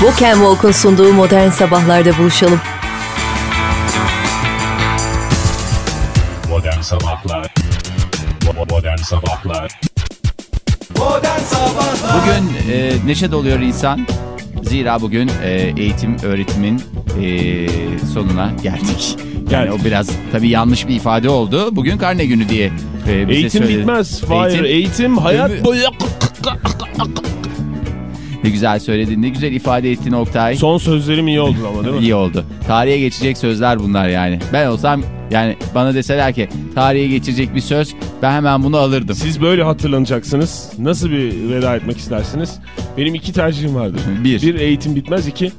Walk and Walk'un sunduğu Modern Sabahlar'da buluşalım. Modern Sabahlar Modern Sabahlar Modern Sabahlar Bugün e, neşe doluyor insan. Zira bugün e, eğitim öğretimin e, sonuna geldik. Yani Geldik. o biraz tabii yanlış bir ifade oldu. Bugün karne günü diye e, bize Eğitim söyledi. bitmez. Hayır eğitim, hayat Ömür- boyu. Ne güzel söyledin, ne güzel ifade ettin Oktay. Son sözlerim iyi oldu ama değil mi? İyi oldu. Tarihe geçecek sözler bunlar yani. Ben olsam yani bana deseler ki tarihe geçecek bir söz ben hemen bunu alırdım. Siz böyle hatırlanacaksınız. Nasıl bir veda etmek istersiniz? Benim iki tercihim vardır. Bir. Bir eğitim bitmez. iki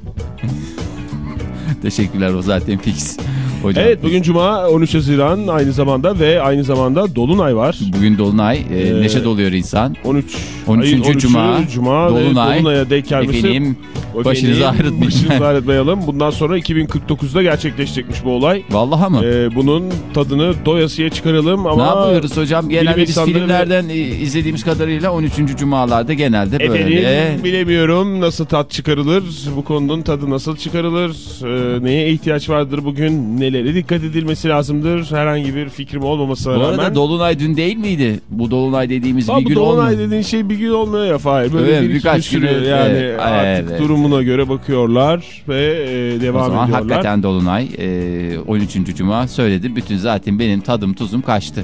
Teşekkürler o zaten fix. Hocam. Evet bugün Cuma 13 Haziran aynı zamanda ve aynı zamanda Dolunay var. Bugün Dolunay. e, Ee, neşe doluyor insan. 13 13. ayın 13'ü Cuma, Cuma Dolunay. ve Dolunay'a denk gelmesi. Efendim başınızı ağrıtmayın. Başınızı ağrıtmayalım. Bundan sonra 2049'da gerçekleşecekmiş bu olay. Vallahi mı? Ee, bunun tadını doyasıya çıkaralım ama... ne yapıyoruz hocam? Genelde biz filmlerden e, izlediğimiz kadarıyla 13. cumalarda genelde böyle. Efendim bilemiyorum nasıl tat çıkarılır, bu konunun tadı nasıl çıkarılır, e, neye ihtiyaç vardır bugün, nelere dikkat edilmesi lazımdır, herhangi bir fikrim olmamasına Bu rağmen. arada Dolunay dün değil miydi? Bu Dolunay dediğimiz Abi bir gün Dolunay olmuyor. dediğin şey bir gün olmuyor ya Fahir. Böyle Evet, bir, birkaç bir sürü günü, yani evet, artık evet. durumuna göre bakıyorlar ve e, O devam zaman ediyorlar. hakikaten Dolunay e, 13. Cuma söyledi. Bütün zaten benim tadım tuzum kaçtı.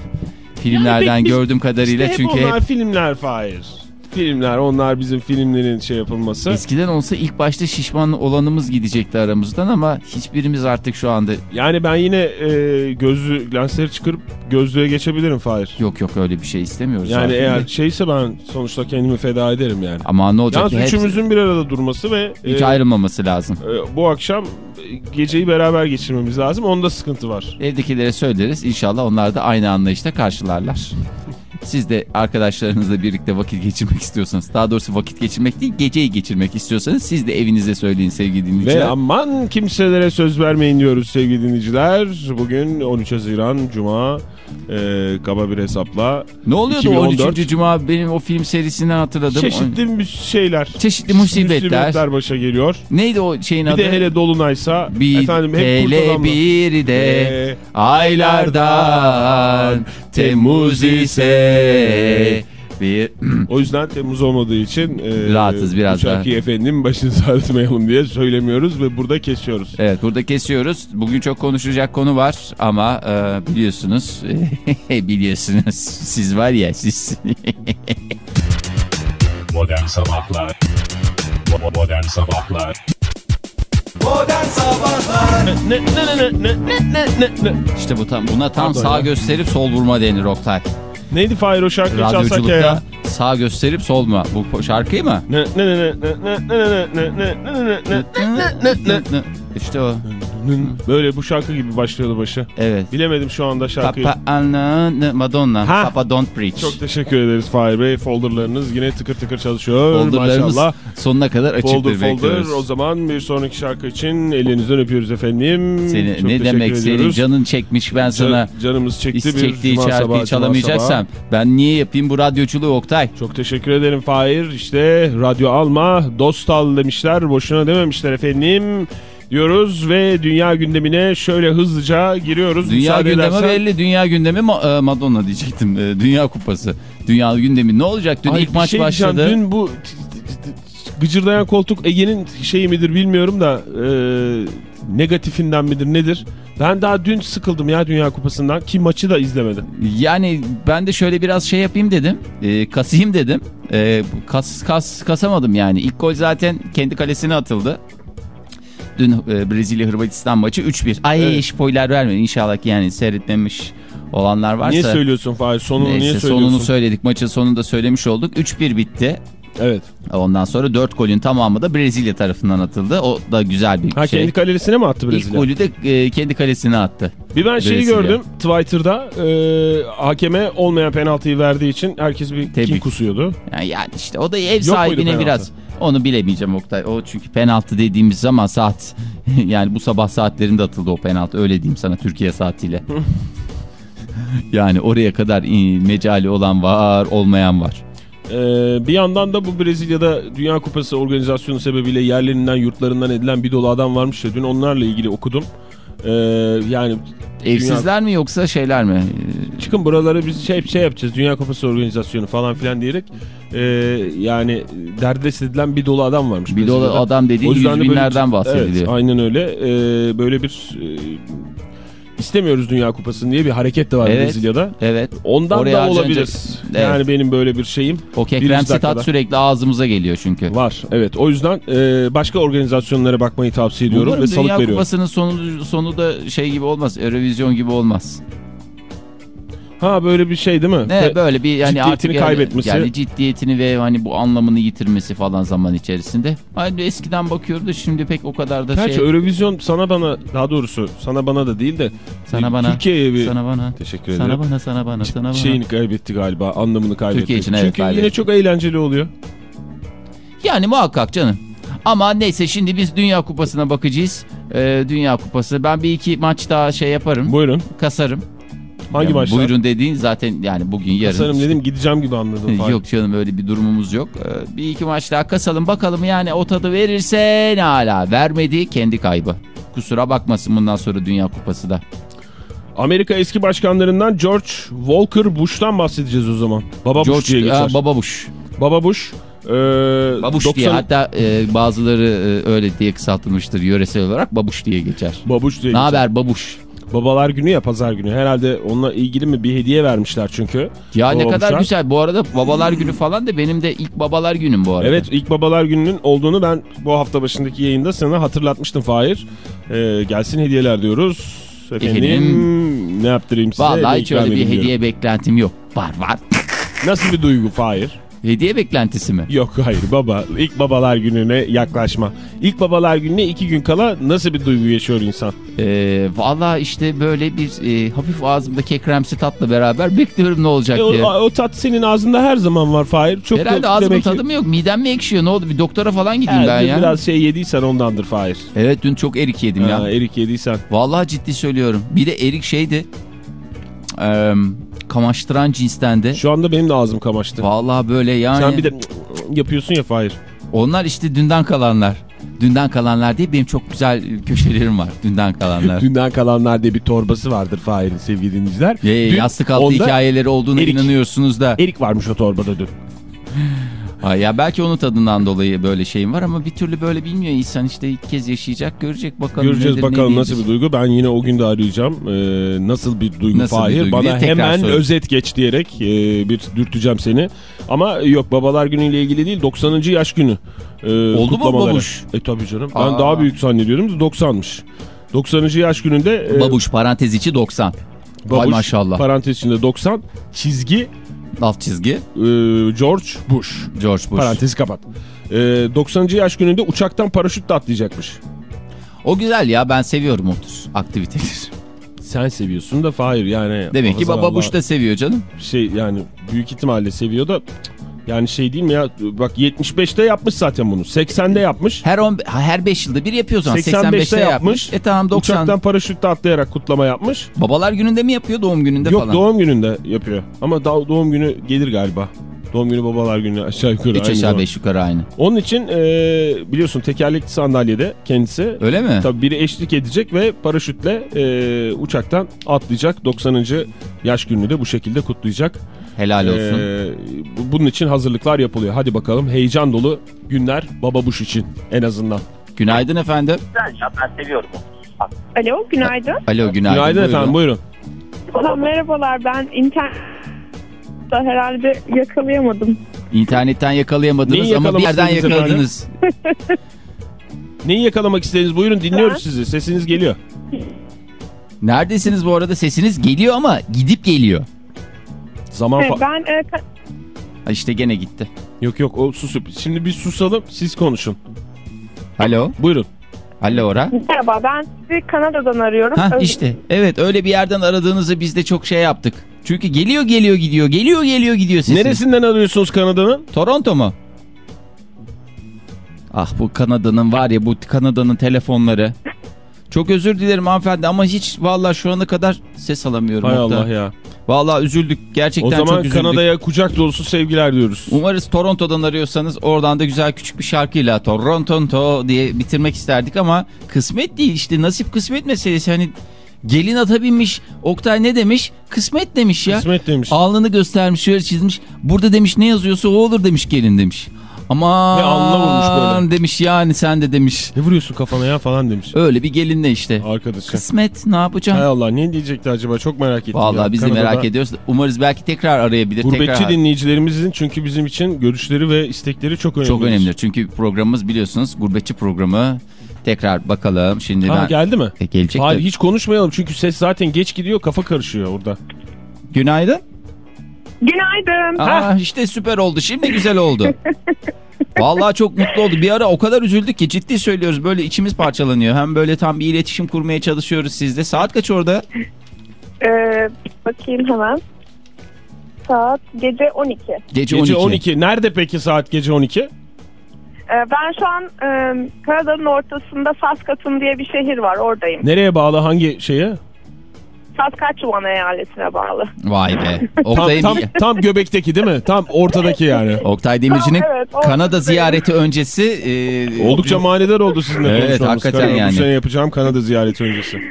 Filmlerden Yani biz- gördüğüm kadarıyla İşte çünkü hep hep onlar filmler Fahir. Filmler onlar bizim filmlerin şey yapılması. eskiden olsa ilk başta şişman olanımız gidecekti aramızdan ama hiçbirimiz artık şu anda Yani ben yine e, gözlü lensleri çıkarıp gözlüğe geçebilirim Fahir. yok yok öyle bir şey istemiyoruz. Yani zaten. eğer şeyse ben sonuçta kendimi feda ederim yani. Ama ne olacak Yalnız ki hepsi- üçümüzün bir arada durması ve hiç e, ayrılmaması lazım. e, bu akşam e, geceyi beraber geçirmemiz lazım. Onda sıkıntı var. Evdekilere söyleriz. İnşallah onlar da aynı anlayışta karşılarlar. Siz de arkadaşlarınızla birlikte vakit geçirmek istiyorsanız, daha doğrusu vakit geçirmek değil, geceyi geçirmek istiyorsanız siz de evinize söyleyin sevgili dinleyiciler. Ve aman kimselere söz vermeyin diyoruz sevgili dinleyiciler. Bugün 13 Haziran Cuma e, kaba bir hesapla. ne oluyordu 2014? 13. Cuma benim o film serisini hatırladım. Çeşitli bir şeyler. Çeşitli musibetler. başa geliyor. Neydi o şeyin Bir adı? de hele dolunaysa bir efendim hep hele bir de Ee, aylardan Temmuz ise bir O yüzden Temmuz olmadığı için e, Rahatız biraz bu şarkıyı efendim başınızı ağrıtmayalım diye söylemiyoruz ve burada kesiyoruz. Evet burada kesiyoruz. Bugün çok konuşacak konu var ama e, biliyorsunuz biliyorsunuz siz var ya siz Modern Sabahlar Modern Sabahlar Modern Sabahlar Ne ne ne ne ne ne ne ne işte bu tam buna tam Pardon sağ ya. gösterip sol vurma denir Oktay. Neydi Fahir o şarkıyı çalsak ya sağ gösterip sol mu? Bu şarkıyı mı? Ne ne ne ne ne ne ne ne ne ne ne ne İşte o. Böyle bu şarkı gibi başlıyordu başı. Evet. Bilemedim şu anda şarkıyı. Papa Anna Madonna. Ha. Papa Don't Preach. Çok teşekkür ederiz Fahir Bey. Folderlarınız yine tıkır tıkır çalışıyor. Folderlarımız Maşallah. sonuna kadar Folder açıktır folder. bekliyoruz. O zaman bir sonraki şarkı için elinizden öpüyoruz efendim. Seni, Çok ne demek senin ediyoruz. canın çekmiş ben sana Can- canımız çekti bir çektiği şarkıyı çalamayacaksam sabahı. ben niye yapayım bu radyoculuğu Oktay? Çok teşekkür ederim Fahir. İşte radyo alma, dost al demişler. Boşuna dememişler efendim. Diyoruz ve dünya gündemine şöyle hızlıca giriyoruz. Dünya Müsaade gündemi edersen. belli. Dünya gündemi e, Madonna diyecektim. E, Dünya kupası. Dünya gündemi ne olacak? Dün Ay, ilk maç şey diyeceğim. başladı. Dün bu gıcırdayan koltuk Ege'nin şeyi midir bilmiyorum da e, negatifinden midir nedir? Ben daha dün sıkıldım ya Dünya Kupası'ndan ki maçı da izlemedim. Yani ben de şöyle biraz şey yapayım dedim. E, kasayım dedim. E, kas, kas kasamadım yani. İlk gol zaten kendi kalesine atıldı. Dün e, Brezilya Hırvatistan maçı 3-1. Ay Evet. spoiler vermeyin inşallah ki yani seyretmemiş olanlar varsa. Niye söylüyorsun Fahir? Sonunu Neyse, niye söylüyorsun? sonunu söyledik. Maçın sonunda söylemiş olduk. 3-1 bitti. Evet. Ondan sonra 4 golün tamamı da Brezilya tarafından atıldı. O da güzel bir Ha şey. kendi kalesine mi attı İlk Brezilya? golü de e, kendi kalesine attı. Bir ben şeyi Brezilya. gördüm Twitter'da e, hakeme olmayan penaltıyı verdiği için herkes bir kin Tebrik. kusuyordu. Yani, yani işte o da ev muydu sahibine penaltı? Onu bilemeyeceğim Oktay. O çünkü penaltı dediğimiz zaman saat yani bu sabah saatlerinde atıldı o penaltı öyle diyeyim sana Türkiye saatiyle. yani oraya kadar mecali olan var olmayan var. Ee, bir yandan da bu Brezilya'da Dünya Kupası organizasyonu sebebiyle yerlerinden yurtlarından edilen bir dolu adam varmış ya dün onlarla ilgili okudum. Ee, yani Evsizler mi yoksa şeyler mi? çıkın buralara biz şey, şey yapacağız Dünya Kupası organizasyonu falan filan diyerek e, yani derdest edilen bir dolu adam varmış. Bir dolu adam dediğin yüz de böyle- binlerden bahsediliyor. Evet aynen öyle. Ee, böyle bir e, istemiyoruz Dünya Kupası'nı diye bir hareket de var Evet. Brezilya'da. Evet. Ondan Oraya da olabilir. Evet. Yani benim böyle bir şeyim O Birinci kekremsi dakikada. tat sürekli ağzımıza geliyor çünkü. var. Evet o yüzden e, başka organizasyonlara bakmayı tavsiye ediyorum Umarım ve salık Dünya veriyorum. Kupası'nın sonu, sonu da şey gibi olmaz. Eurovision gibi olmaz. Ha böyle bir şey değil mi? Ne Ve- böyle bir yani ciddiyetini artık yani- kaybetmesi. Yani ciddiyetini ve hani bu anlamını yitirmesi falan zaman içerisinde. Hani eskiden bakıyordu şimdi pek o kadar da Gerçi şey. Eurovision sana bana daha doğrusu sana bana da değil de Sana bana. Türkiye'ye bir Sana bana. teşekkür ederim. Sana bana sana bana sana bana. Şeyini kaybetti galiba anlamını kaybetti. Türkiye için evet, Çünkü yine kaybetti. çok eğlenceli oluyor. Yani muhakkak canım. Ama neyse şimdi biz Dünya Kupası'na bakacağız. Ee, Dünya Kupası. Ben bir iki maç daha şey yaparım. Buyurun. Kasarım. Hangi Yani maçlar? Buyurun dediğin zaten yani bugün yarın. Sanırım dedim gideceğim gibi anladım. Yok canım öyle bir durumumuz yok. Ee, Bir iki maç daha kasalım bakalım yani o tadı verirse ne hala. Vermedi kendi kaybı. Kusura bakmasın bundan sonra Dünya Kupası da. Amerika eski başkanlarından George Walker Bush'tan bahsedeceğiz o zaman. Baba Bush diye geçer. Aa, Baba Bush. Baba Bush. E, Babuş 90 diye hatta e, bazıları e, öyle diye kısaltılmıştır yöresel olarak Babuş diye geçer. Babuş diye Ne haber Babuş? Babalar günü ya pazar günü. Herhalde onunla ilgili mi bir hediye vermişler çünkü. Ya ne kadar güzel. Bu arada babalar günü falan da benim de ilk babalar günüm bu arada. Evet ilk babalar gününün olduğunu ben bu hafta başındaki yayında sana hatırlatmıştım Fahir. Ee, gelsin hediyeler diyoruz. Efendim, Efendim? ne yaptırayım size? Vallahi hiç öyle bir edeyim hediye beklentim yok. Var var. Nasıl bir duygu Fahir? Hediye beklentisi mi? Yok hayır baba ilk babalar gününe yaklaşma. İlk babalar gününe iki gün kala nasıl bir duygu yaşıyor insan? Ee, Valla işte böyle bir e, hafif ağzımda kekremsi tatla beraber bekliyorum ne olacak E, diye. o, o tat senin ağzında her zaman var Fahir. Çok Herhalde da ağzımın demek ki- tadı mı yok? Midem mi ekşiyor? Ne oldu? Bir doktora falan gideyim He, ben ya. Biraz şey yediysen ondandır Fahir. Evet dün çok erik yedim ya. Ha, erik yediysen. Vallahi ciddi söylüyorum. Bir de erik şeydi. Eee kamaştıran cinstendi. Şu anda benim de ağzım kamaştı. Vallahi böyle yani. Sen bir de yapıyorsun ya Fahir. Onlar işte dünden kalanlar. Dünden kalanlar diye benim çok güzel köşelerim var. Dünden kalanlar. Dünden kalanlar diye bir torbası vardır Fahir'in sevgili dinleyiciler. Ee, Dün yastık altı hikayeleri olduğunu erik. inanıyorsunuz da. Erik varmış o torbada dün. Ya belki onun tadından dolayı böyle şeyim var ama bir türlü böyle bilmiyor insan işte ilk kez yaşayacak görecek bakalım. Göreceğiz nedir, ne bakalım değildir. nasıl bir duygu. Ben yine o gün de arayacağım. Ee, nasıl bir duygu Nasıl bir Fahir? duygu diye Bana hemen sorun. özet geç diyerek e, bir dürteceğim seni. Ama yok babalar günüyle ilgili değil 90. yaş günü. e, Oldu mu babuş? E tabii canım. Ben Aa. daha büyük zannediyordum da 90'mış. 90. yaş gününde e, Babuş parantez içi 90. Vay babuş, maşallah. parantez içinde 90 çizgi Alt çizgi e, George Bush. George Bush. Parantezi kapat. E, 90. yaş gününde uçaktan paraşütle atlayacakmış. O güzel ya ben seviyorum o tür aktiviteleri. Sen seviyorsun da Fahir yani. Demek ki baba Allah Bush da seviyor canım. Şey yani büyük ihtimalle seviyor da yani şey değil mi ya bak 75'te yapmış zaten bunu 80'de yapmış. Her 10 her 5 yılda bir yapıyor zaman. 85'te 85'te yapmış. yapmış. E tamam 90. Uçaktan paraşütle atlayarak kutlama yapmış. Babalar gününde mi yapıyor doğum gününde Yok falan? doğum gününde yapıyor. Ama doğum günü gelir galiba. Doğum günü babalar günü aşağı yukarı. 3 aynı aşağı zaman. 5 yukarı aynı. Onun için e, biliyorsun tekerlekli sandalyede kendisi. Öyle mi? Tabii biri eşlik edecek ve paraşütle e, uçaktan atlayacak. 90. yaş gününü de bu şekilde kutlayacak. Helal olsun. Ee, bu- bunun için hazırlıklar yapılıyor. Hadi bakalım heyecan dolu günler Baba Bush için en azından. Günaydın efendim. Güzel ben seviyorum. Alo, günaydın. Alo günaydın. Günaydın buyurun. efendim buyurun. Merhabalar, ben internet da herhalde yakalayamadım. İnternetten yakalayamadınız Neyi ama bir yerden yakaladınız. Neyi yakalamak istediniz buyurun dinliyoruz sizi. Sesiniz geliyor. Neredesiniz bu arada sesiniz geliyor ama gidip geliyor. Zaman Evet, ben e, Ha işte gene gitti. Yok yok o susup. Şimdi bir susalım siz konuşun. Alo. Buyurun. Alo ora. merhaba, ben sizi Kanada'dan arıyorum. Ha işte evet öyle bir yerden aradığınızı biz de çok şey yaptık. Çünkü geliyor geliyor gidiyor geliyor geliyor gidiyor sesiniz. Neresinden arıyorsunuz Kanada'nın? Toronto mu? Ah bu Kanada'nın var ya bu Kanada'nın telefonları. Çok özür dilerim hanımefendi ama hiç vallahi şu ana kadar ses alamıyorum. Hay Oktay. Allah ya. Vallahi üzüldük. Gerçekten O zaman çok üzüldük. Kanada'ya kucak dolusu sevgiler diyoruz. Umarız Toronto'dan arıyorsanız oradan da güzel küçük bir şarkıyla Toronto diye bitirmek isterdik ama kısmet değil işte nasip kısmet meselesi. Hani gelin ata binmiş Oktay ne demiş? Kısmet demiş ya. Kısmet demiş. Alnını göstermiş şöyle çizmiş. Burada demiş ne yazıyorsa o olur demiş gelin demiş. Ama Ve alnına vurmuş böyle. demiş yani sen de demiş. Ne vuruyorsun kafana ya falan demiş. Öyle bir gelinle işte. Arkadaşı. Kısmet ne Hay yapacaksın? Allah ne diyecekti acaba çok merak ettim. Vallahi ya. biz de Kanada'da merak ediyoruz. Umarız belki tekrar arayabilir. Gurbetçi tekrar... dinleyicilerimizin çünkü bizim için görüşleri ve istekleri çok önemli. Çok önemli. Çünkü programımız biliyorsunuz gurbetçi programı. Tekrar bakalım. Şimdi Ha, ben... geldi mi? E, gelecek Hayır hiç konuşmayalım çünkü ses zaten geç gidiyor kafa karışıyor orada. Günaydın. Günaydın. Aa, işte süper oldu. Şimdi güzel oldu. Vallahi çok mutlu olduk. Bir ara o kadar üzüldük ki ciddi söylüyoruz. Böyle içimiz parçalanıyor. Hem böyle tam bir iletişim kurmaya çalışıyoruz sizde. Saat kaç orada? Ee, bakayım hemen. Saat gece 12. Gece, Gece 12. 12. Nerede peki saat gece 12? Ee, ben şu an e, Kanada'nın ortasında Saskatoon diye bir şehir var. Oradayım. Nereye bağlı hangi şeye? Saskatchewan eyaletine bağlı. Vay be. Oktay, tam, tam göbekteki değil mi? Tam ortadaki yani. Oktay Demirci'nin Tamam, evet, Kanada ziyareti öncesi e, Oldukça manidar oldu sizinle Evet, konuşmamız. hakikaten Kanada, yani. Bu sene yapacağım Kanada ziyareti öncesi.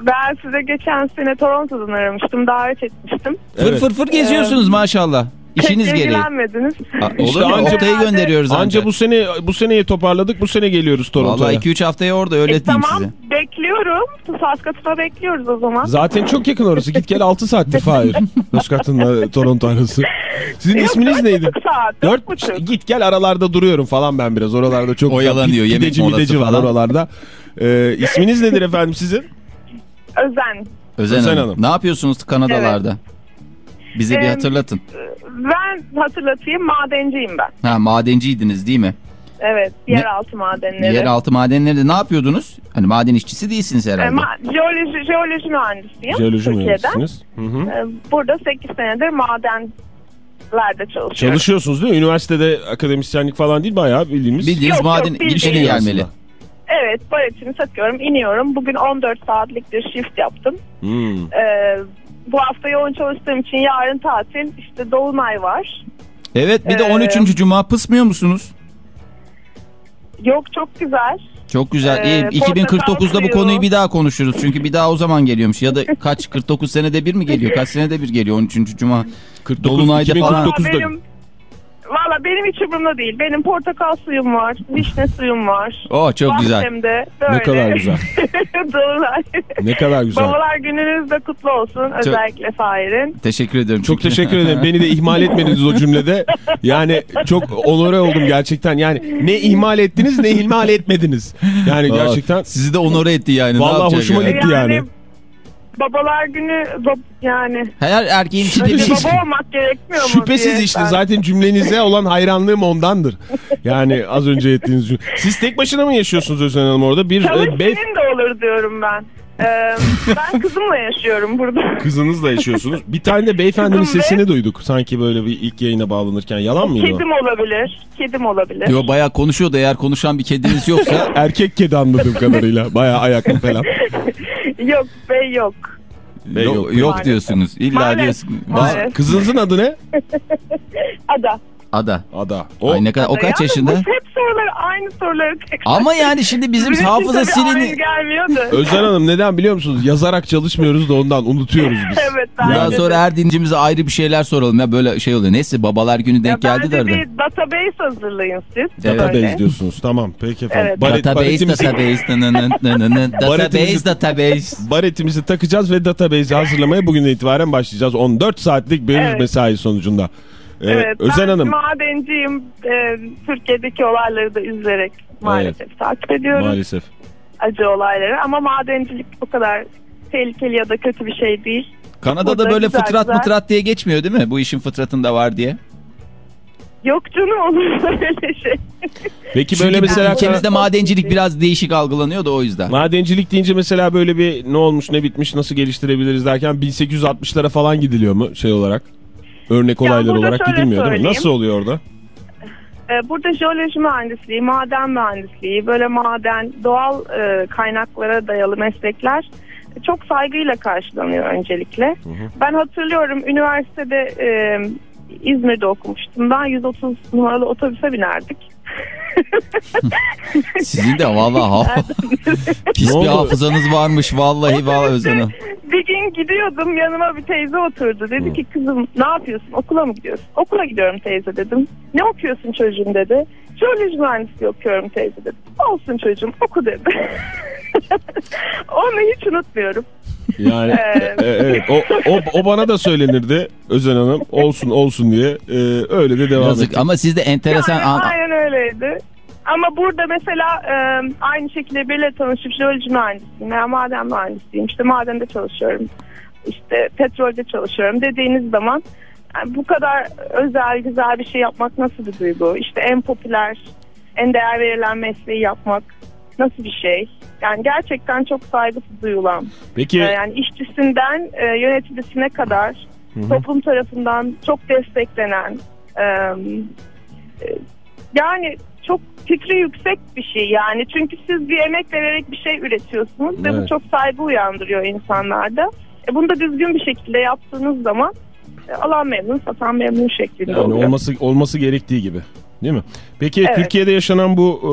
Ben size geçen sene Toronto'dan aramıştım. Davet etmiştim. fır Evet. fır fır geziyorsunuz maşallah. İşiniz gereği. ilgilenmediniz. Aa, İşte Olur mu? anca- Oktay'ı gönderiyoruz anca. Anca bu sene bu seneyi toparladık. Bu sene geliyoruz Toronto'ya. Vallahi 2-3 haftaya orada öyle E, diyeyim tamam size. bekliyorum. Saskatoon'a bekliyoruz o zaman. Zaten çok yakın orası. Git gel 6 saattir Fahir. Saskatoon'la Toronto arası. Sizin Yok, isminiz neydi? buçuk saat. Dört Dört buçuk. Git gel aralarda duruyorum falan ben biraz. Oralarda çok Oyalanıyor, yemek Gideci molası mideci var falan. oralarda. Ee, isminiz nedir efendim sizin? Özen. Özen, Özen Hanım. Hanım. Ne yapıyorsunuz Kanadalarda? Bize bir Em, hatırlatın. Ben hatırlatayım madenciyim ben. Ha madenciydiniz değil mi? Evet Ne- yeraltı madenleri. Yeraltı madenlerinde ne yapıyordunuz? Hani maden işçisi değilsiniz E, herhalde. ma- jeoloji, jeoloji mühendisiyim. Jeoloji Türkiye'den. mühendisiniz. Hı hı. E, Burada 8 senedir madenlerde çalışıyorum. Çalışıyorsunuz değil mi? Üniversitede akademisyenlik falan değil bayağı bildiğimiz. Bildiğiniz Yok, maden yok, ilişkili gelmeli. Evet baretimi takıyorum iniyorum. Bugün 14 saatlik bir shift yaptım. Hmm. E, bu hafta yoğun çalıştığım için yarın tatil. İşte Dolunay var. Evet bir de Ee, 13. Cuma pısmıyor musunuz? Yok çok güzel. Çok güzel. Ee, İyi. portakal 2049'da bu konuyu bir daha konuşuruz. Çünkü bir daha o zaman geliyormuş. Ya da kaç 49 senede bir mi geliyor? Kaç senede bir geliyor 13. Cuma? 49, Dolunay'da falan. Valla 2049'da. benim, valla benim hiç umurumda değil. Benim portakal suyum var. Vişne suyum var. Oh çok güzel. Bahçemde böyle. Ne kadar güzel. Ne kadar güzel. Babalar gününüz de kutlu olsun. Özellikle Fahir'in. Teşekkür ederim. Çok teşekkür ederim. Beni de ihmal etmediniz o cümlede. Yani çok onore oldum gerçekten. Yani ne ihmal ettiniz ne ihmal etmediniz. Yani gerçekten Sizi de onore etti yani. Yapacak hoşuma gitti. yani. Babalar günü bab- yani Her erkeğin bir baba olmak gerekmiyor mu şüphesiz diye işte ben- zaten cümlenize olan hayranlığım ondandır. Yani az önce ettiğiniz cümle. Siz tek başına mı yaşıyorsunuz Özden Hanım orada? Bir Çalış e, senin de olur diyorum ben. Ee, ben kızımla yaşıyorum burada. kızınızla yaşıyorsunuz. Bir tane de beyefendinin Kızım ve- sesini duyduk. Sanki böyle bir ilk yayına bağlanırken. Yalan mıydı o? Kedim olabilir. Kedim olabilir. Yo bayağı konuşuyor da eğer konuşan bir kediniz yoksa Erkek kedi anladığım kadarıyla. Bayağı ayaklı falan. yok bey yok. Bey yok, yok. diyorsunuz. İlla diyorsunuz. Maalesef. Kızınızın adı ne? Ada. Ada. Ada. O, Ay ne kadar o Ada. kaç yaşında? Hep soruları aynı soruları tekrar. Ama yani şimdi bizim Bizim hafıza silini gelmiyor da. Özden Hanım neden biliyor musunuz? Yazarak çalışmıyoruz da ondan unutuyoruz biz. evet de- sonra her dinleyicimize ayrı bir şeyler soralım ya böyle şey oluyor. Neyse babalar günü Ya denk geldi bence de arada. bir database hazırlayın siz. Evet. Database diyorsunuz. Tamam peki efendim. Evet. Baret- Database, database, database, database. baretimizi takacağız ve database'i hazırlamaya bugünden itibaren başlayacağız. 14 saatlik bir Evet. mesai sonucunda. Ee, Evet, Özen ben Hanım madenciyim. Ee, Türkiye'deki olayları da üzülerek maalesef takip ediyorum. maalesef. Acı olayları ama madencilik o kadar tehlikeli ya da kötü bir şey değil. Kanada'da Burada böyle güzel fıtrat güzel. mıtrat diye geçmiyor değil mi? Bu işin fıtratında var diye. Yok canım olur böyle şey. Peki Çünkü böyle mesela ülkemizde madencilik biraz değişik algılanıyor da o yüzden. madencilik deyince mesela böyle bir ne olmuş ne bitmiş nasıl geliştirebiliriz derken 1860'lara falan gidiliyor mu şey olarak? Örnek olaylar olarak gidilmiyor değil mi? söyleyeyim. Nasıl oluyor orada? Ee, Burada jeoloji mühendisliği, maden mühendisliği, böyle maden, doğal e, kaynaklara dayalı meslekler çok saygıyla karşılanıyor öncelikle. Ben hatırlıyorum üniversitede e, İzmir'de okumuştum. Ben 130 numaralı otobüse binerdik. Sizin de vallahi ha- pis bir hafızanız varmış vallahi vallahi Özlem bir gün gidiyordum yanıma bir teyze oturdu. Dedi ki kızım ne yapıyorsun okula mı gidiyorsun? Okula gidiyorum teyze dedim. Ne okuyorsun çocuğum dedi. Jeoloji mühendisliği okuyorum teyze dedim. Olsun çocuğum oku dedi. Onu hiç unutmuyorum. Yani Ee, e, evet o, o, o bana da söylenirdi Özen Hanım olsun olsun diye E, öyle de devam Yazık ettik. ama sizde enteresan Yani an- aynen öyleydi. Ama burada mesela e, aynı şekilde biriyle tanışıp jeoloji mühendisiyim veya maden mühendisiyim. İşte madende çalışıyorum. İşte petrolde çalışıyorum dediğiniz zaman yani bu kadar özel güzel bir şey yapmak nasıl bir duygu? İşte en popüler, en değer verilen mesleği yapmak nasıl bir şey? Yani gerçekten çok saygı duyulan. Peki Ee, yani işçisinden e, yöneticisine kadar toplum tarafından çok desteklenen e, e, yani çok fikri yüksek bir şey yani çünkü siz bir emek vererek bir şey üretiyorsunuz ve bu Evet. çok saygı uyandırıyor insanlarda. E, bunu da düzgün bir şekilde yaptığınız zaman e, alan memnun satan memnun şeklinde yani oluyor. olması olması gerektiği gibi değil mi? Peki Evet. Türkiye'de yaşanan bu e,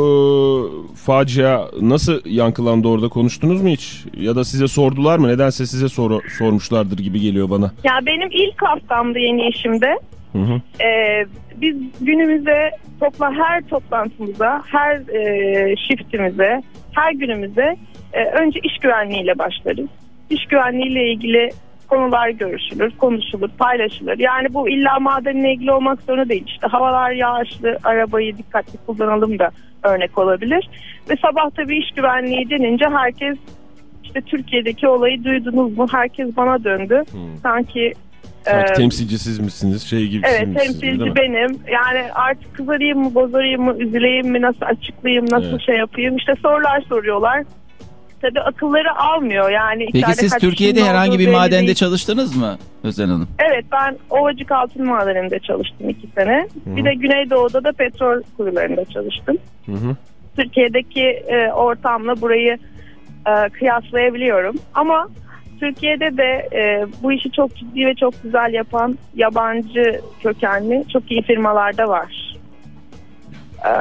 facia nasıl yankılandı orada konuştunuz mu hiç? Ya da size sordular mı? Nedense size soru, sormuşlardır gibi geliyor bana. Ya benim ilk haftamdı yeni işimde. Hı hı. Ee, biz günümüze topla her toplantımıza, her e, shiftimize, her günümüze e, önce iş güvenliğiyle başlarız. İş güvenliğiyle ilgili konular görüşülür, konuşulur, paylaşılır. Yani bu illa madenle ilgili olmak zorunda değil. İşte havalar yağışlı, arabayı dikkatli kullanalım da örnek olabilir. Ve sabah tabii iş güvenliği denince herkes işte Türkiye'deki olayı duydunuz mu? Herkes bana döndü. Sanki Sanki e, temsilcisiz misiniz? Şey gibi Evet temsilci benim. Yani artık kızarayım mı, bozarayım mı, üzüleyim mi, nasıl açıklayayım, nasıl Evet. şey yapayım. İşte sorular soruyorlar. Tabii akılları almıyor yani. Peki siz Türkiye'de herhangi bir madende değil. çalıştınız mı Özen Hanım? Evet ben Ovacık Altın Madeninde çalıştım iki sene. Bir de Güneydoğu'da da petrol kuyularında çalıştım. Hı hı. Türkiye'deki e, ortamla burayı e, kıyaslayabiliyorum. Ama Türkiye'de de e, bu işi çok ciddi ve çok güzel yapan yabancı kökenli çok iyi firmalarda var. E,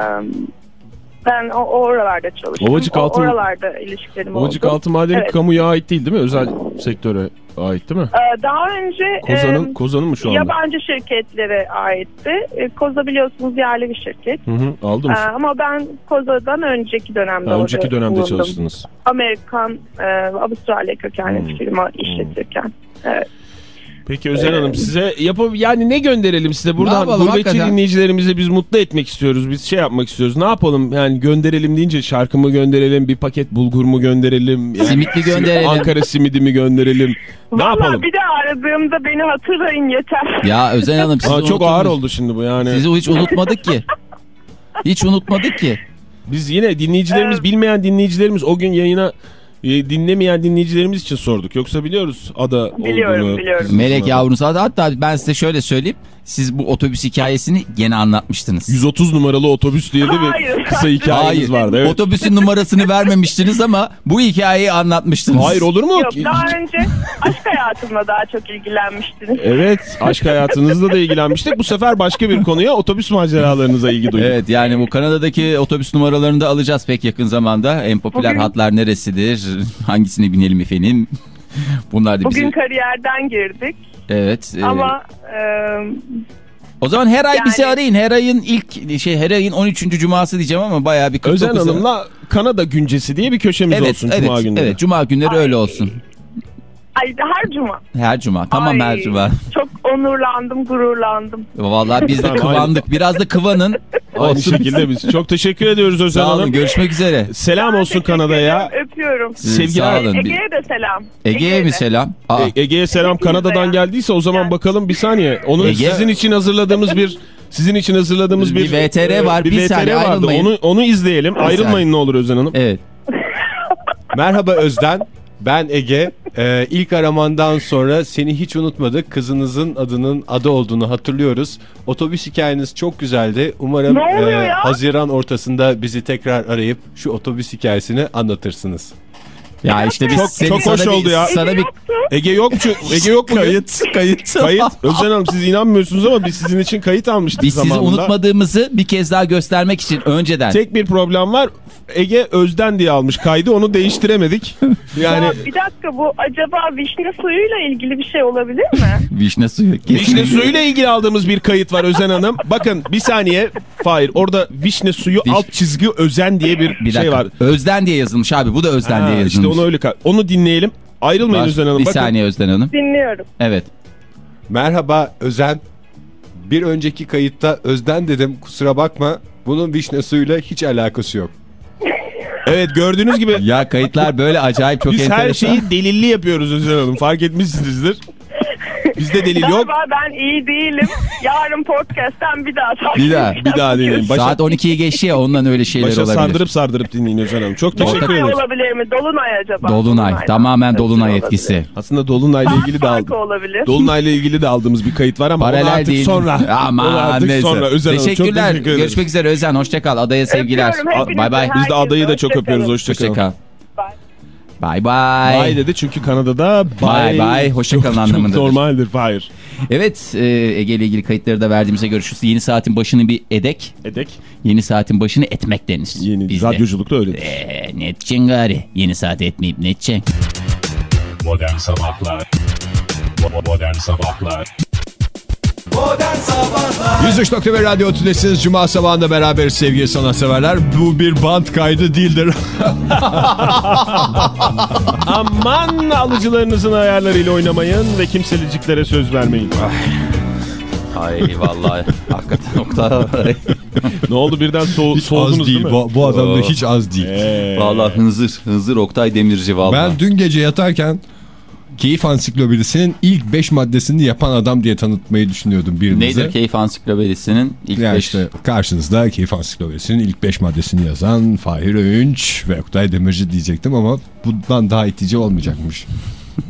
ben o, o oralarda çalıştım. Ovacık O- Altın- oralarda ilişkilerim Ovacık oldu. altın madeni Evet. kamuya ait değil değil mi? Özel sektöre ait değil mi? E, daha önce Kozan'ın, e, Kozan'ın mı şu anda? yabancı şirketlere aitti. E, Koza biliyorsunuz yerli bir şirket. Hı hı, aldım. E, ama ben Koza'dan önceki dönemde Ha, önceki orada dönemde bulundum. çalıştınız. Amerikan, e, Avustralya kökenli Hmm. bir firma işletirken. Evet. Peki Özen Hanım size yapab yani ne gönderelim size buradan yapalım, gurbetçi hakikaten? dinleyicilerimizi biz mutlu etmek istiyoruz. Biz şey yapmak istiyoruz. Ne yapalım? Yani gönderelim deyince şarkı mı gönderelim, bir paket bulgur mu gönderelim? Yani Simit mi gönderelim? Ankara simidi mi gönderelim? Ne Vallahi yapalım? bir de aradığımda beni hatırlayın yeter. Ya Özen Hanım sizi Aa, çok ağır oldu şimdi bu yani. Sizi hiç unutmadık ki. Hiç unutmadık ki. Biz yine dinleyicilerimiz, bilmeyen dinleyicilerimiz o gün yayına e, dinlemeyen dinleyicilerimiz için sorduk. Yoksa biliyoruz ada Biliyorum, olduğunu. biliyorum. Melek yavrusu adı. Hatta ben size şöyle söyleyeyim. Siz bu otobüs hikayesini gene anlatmıştınız. 130 numaralı otobüs diye de bir Hayır. kısa hikayemiz vardı. Evet. Otobüsün numarasını vermemiştiniz ama bu hikayeyi anlatmıştınız. Hayır olur mu? Yok daha önce aşk hayatımla daha çok ilgilenmiştiniz. Evet aşk hayatınızla da ilgilenmiştik. Bu sefer başka bir konuya otobüs maceralarınıza ilgi duyduk. Evet yani bu Kanada'daki otobüs numaralarını da alacağız pek yakın zamanda. En popüler Bugün- hatlar neresidir? Hangisini binelim efendim? Bunlar da Bugün bizi... kariyerden girdik Evet. e, ama e, O zaman her ay Yani- bizi arayın. Her ayın ilk şey her ayın 13. cuması diyeceğim ama bayağı bir 49 Özen Hanım'la Kanada güncesi diye bir köşemiz Evet, olsun evet, Cuma günleri. evet. Cuma günleri Ay. öyle olsun. Ay, her cuma. Her cuma. Tamam Ay, her cuma. Çok onurlandım, gururlandım. Vallahi biz de kıvandık. Biraz da kıvanın. Aynı şekilde biz. Çok teşekkür ediyoruz Özen Sağ olun. Hanım. Görüşmek üzere. Selam Ben olsun Kanada'ya. Öpüyorum. Sevgiler. Ege'ye de selam. Ege'ye mi de. selam? Aa, E- Ege'ye selam Hepinize Kanada'dan geldiyse o zaman Yani. bakalım bir saniye. Onu Ege- sizin için hazırladığımız bir sizin için hazırladığımız Bir bir, VTR var. bir, Bir VTR saniye, vardı. ayrılmayın. Onu onu izleyelim. Ayrılmayın ne olur Özen Hanım. evet. Merhaba Özden. Ben Ege. Ee, ilk aramandan sonra seni hiç unutmadık. Kızınızın adının adı olduğunu hatırlıyoruz. Otobüs hikayeniz çok güzeldi. Umarım e? Haziran ortasında bizi tekrar arayıp şu otobüs hikayesini anlatırsınız. Ya işte biz Çok- seni- çok hoş bir- oldu ya. Sana bir Ege yok mu? Ege yok mu? kayıt kayıt. Kayıt. Özden Hanım siz inanmıyorsunuz ama biz sizin için kayıt almıştık Biz sizi zamanında. unutmadığımızı bir kez daha göstermek için önceden. Tek bir problem var. Ege Özden diye almış kaydı. Onu değiştiremedik. Yani Ya bir dakika bu acaba vişne suyuyla ilgili bir şey olabilir mi? Vişne suyu. vişne suyuyla ilgili aldığımız bir kayıt var Özen Hanım. Bakın bir saniye. Hayır orada vişne suyu Viş- alt çizgi özen diye bir, Bir şey var. Özden diye yazılmış abi. Bu da Özden Ha, diye yazılmış. işte onu öyle Onu dinleyelim. Ayrılmayın Var. Özen Hanım. Bir Bakın. saniye Özden Hanım. Dinliyorum. Evet. Merhaba Özen. Bir önceki kayıtta Özden dedim kusura bakma. Bunun vişne suyuyla hiç alakası yok. Evet gördüğünüz gibi Ya kayıtlar böyle acayip çok biz her enteresan. şeyi delilli yapıyoruz Özen Hanım. Fark etmişsinizdir. Bizde delil yok. Galiba ben iyi değilim. Yarın podcast'ten bir daha takip Bir daha. Bir daha dinleyin. Başa, Saat 12'yi geçti ya ondan öyle şeyler başa olabilir. sardırıp sardırıp dinleyin Özen Hanım. Çok teşekkür Dolunay ederiz. olabilir mi? Dolunay acaba? Dolunay. Dolunay'dan. Tamamen Dolunay Olabilir. etkisi. Aslında Dolunay'la ilgili de aldım. Olabilir. Dolunay'la ilgili de aldığımız bir kayıt var ama Paralel artık değil. sonra. Aman artık neyse. sonra. Özen Hanım, çok Teşekkürler. teşekkür ederiz. Görüşmek üzere Özen. Hoşçakal. Adaya sevgiler. Bay bay. Biz de adayı da çok öpüyoruz. Hoşçakalın. Hoşçakal. Bye. Bay bay. Bay dedi çünkü Kanada'da bay. Bay bay, hoşça kalın Çok- anlamındadır. Çok normaldir. Hayır. Evet e, Ege ile ilgili kayıtları da verdiğimize göre şu yeni saatin başını bir edek. Edek. Yeni saatin başını etmek denir. Yeni Bizde. radyoculukta öyledir. Eee ne edeceksin gari? Yeni saat etmeyip ne edeceksin? Modern Sabahlar Modern Sabahlar 103.1 Radyo Tülesi'niz Cuma sabahında beraber sevgili sanatseverler. Bu bir band kaydı değildir. Aman alıcılarınızın ayarlarıyla oynamayın ve kimseliciklere söz vermeyin. Ay vallahi hakikaten nokta. ne oldu birden so hiç soğudunuz az değil, değil. mi? Bu, bu adam da hiç az değil. Ee, vallahi hınzır. Hınzır Oktay Demirci vallahi. Ben dün gece yatarken Keyif Ansiklopedisi'nin ilk 5 maddesini yapan adam diye tanıtmayı düşünüyordum birinize. Nedir Keyif Ansiklopedisi'nin ilk Yani beş... işte karşınızda Keyif Ansiklopedisi'nin ilk 5 maddesini yazan Fahir Öğünç ve Oktay Demirci diyecektim ama bundan daha itici olmayacakmış.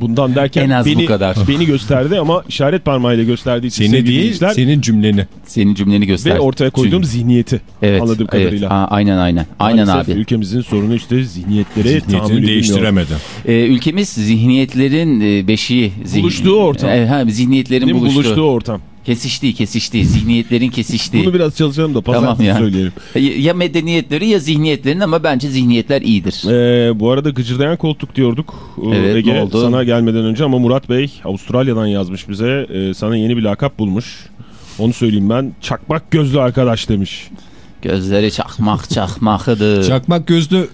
Bundan derken En az bu beni, kadar. beni gösterdi ama işaret parmağıyla gösterdiği için Seni değil, senin cümleni. Senin cümleni göster. ve ortaya koyduğum Çünkü- zihniyeti evet, anladığım evet. kadarıyla. Aa, aynen aynen. Aynen Maalesef abi. ülkemizin sorunu işte zihniyetlere tahammül Zihniyetini edilmiyor. değiştiremedi. Ee, ülkemiz zihniyetlerin e, beşiği. Zihn- Buluştuğu ortam. Ee, ha, zihniyetlerin buluştuğu. Buluştuğu ortam. Kesiştiği kesiştiği. Zihniyetlerin kesiştiği. Bunu biraz çalışalım da Tamam pazartesi ya. söyleyelim. Ya medeniyetleri ya zihniyetlerin ama bence zihniyetler iyidir. Ee, bu arada gıcırdayan koltuk diyorduk Evet, Ege oldu? sana gelmeden önce ama Murat Bey Avustralya'dan yazmış bize Ee, sana yeni bir lakap bulmuş. Onu söyleyeyim ben çakmak gözlü arkadaş demiş. Gözleri çakmak çakmakıdır. Çakmak gözlü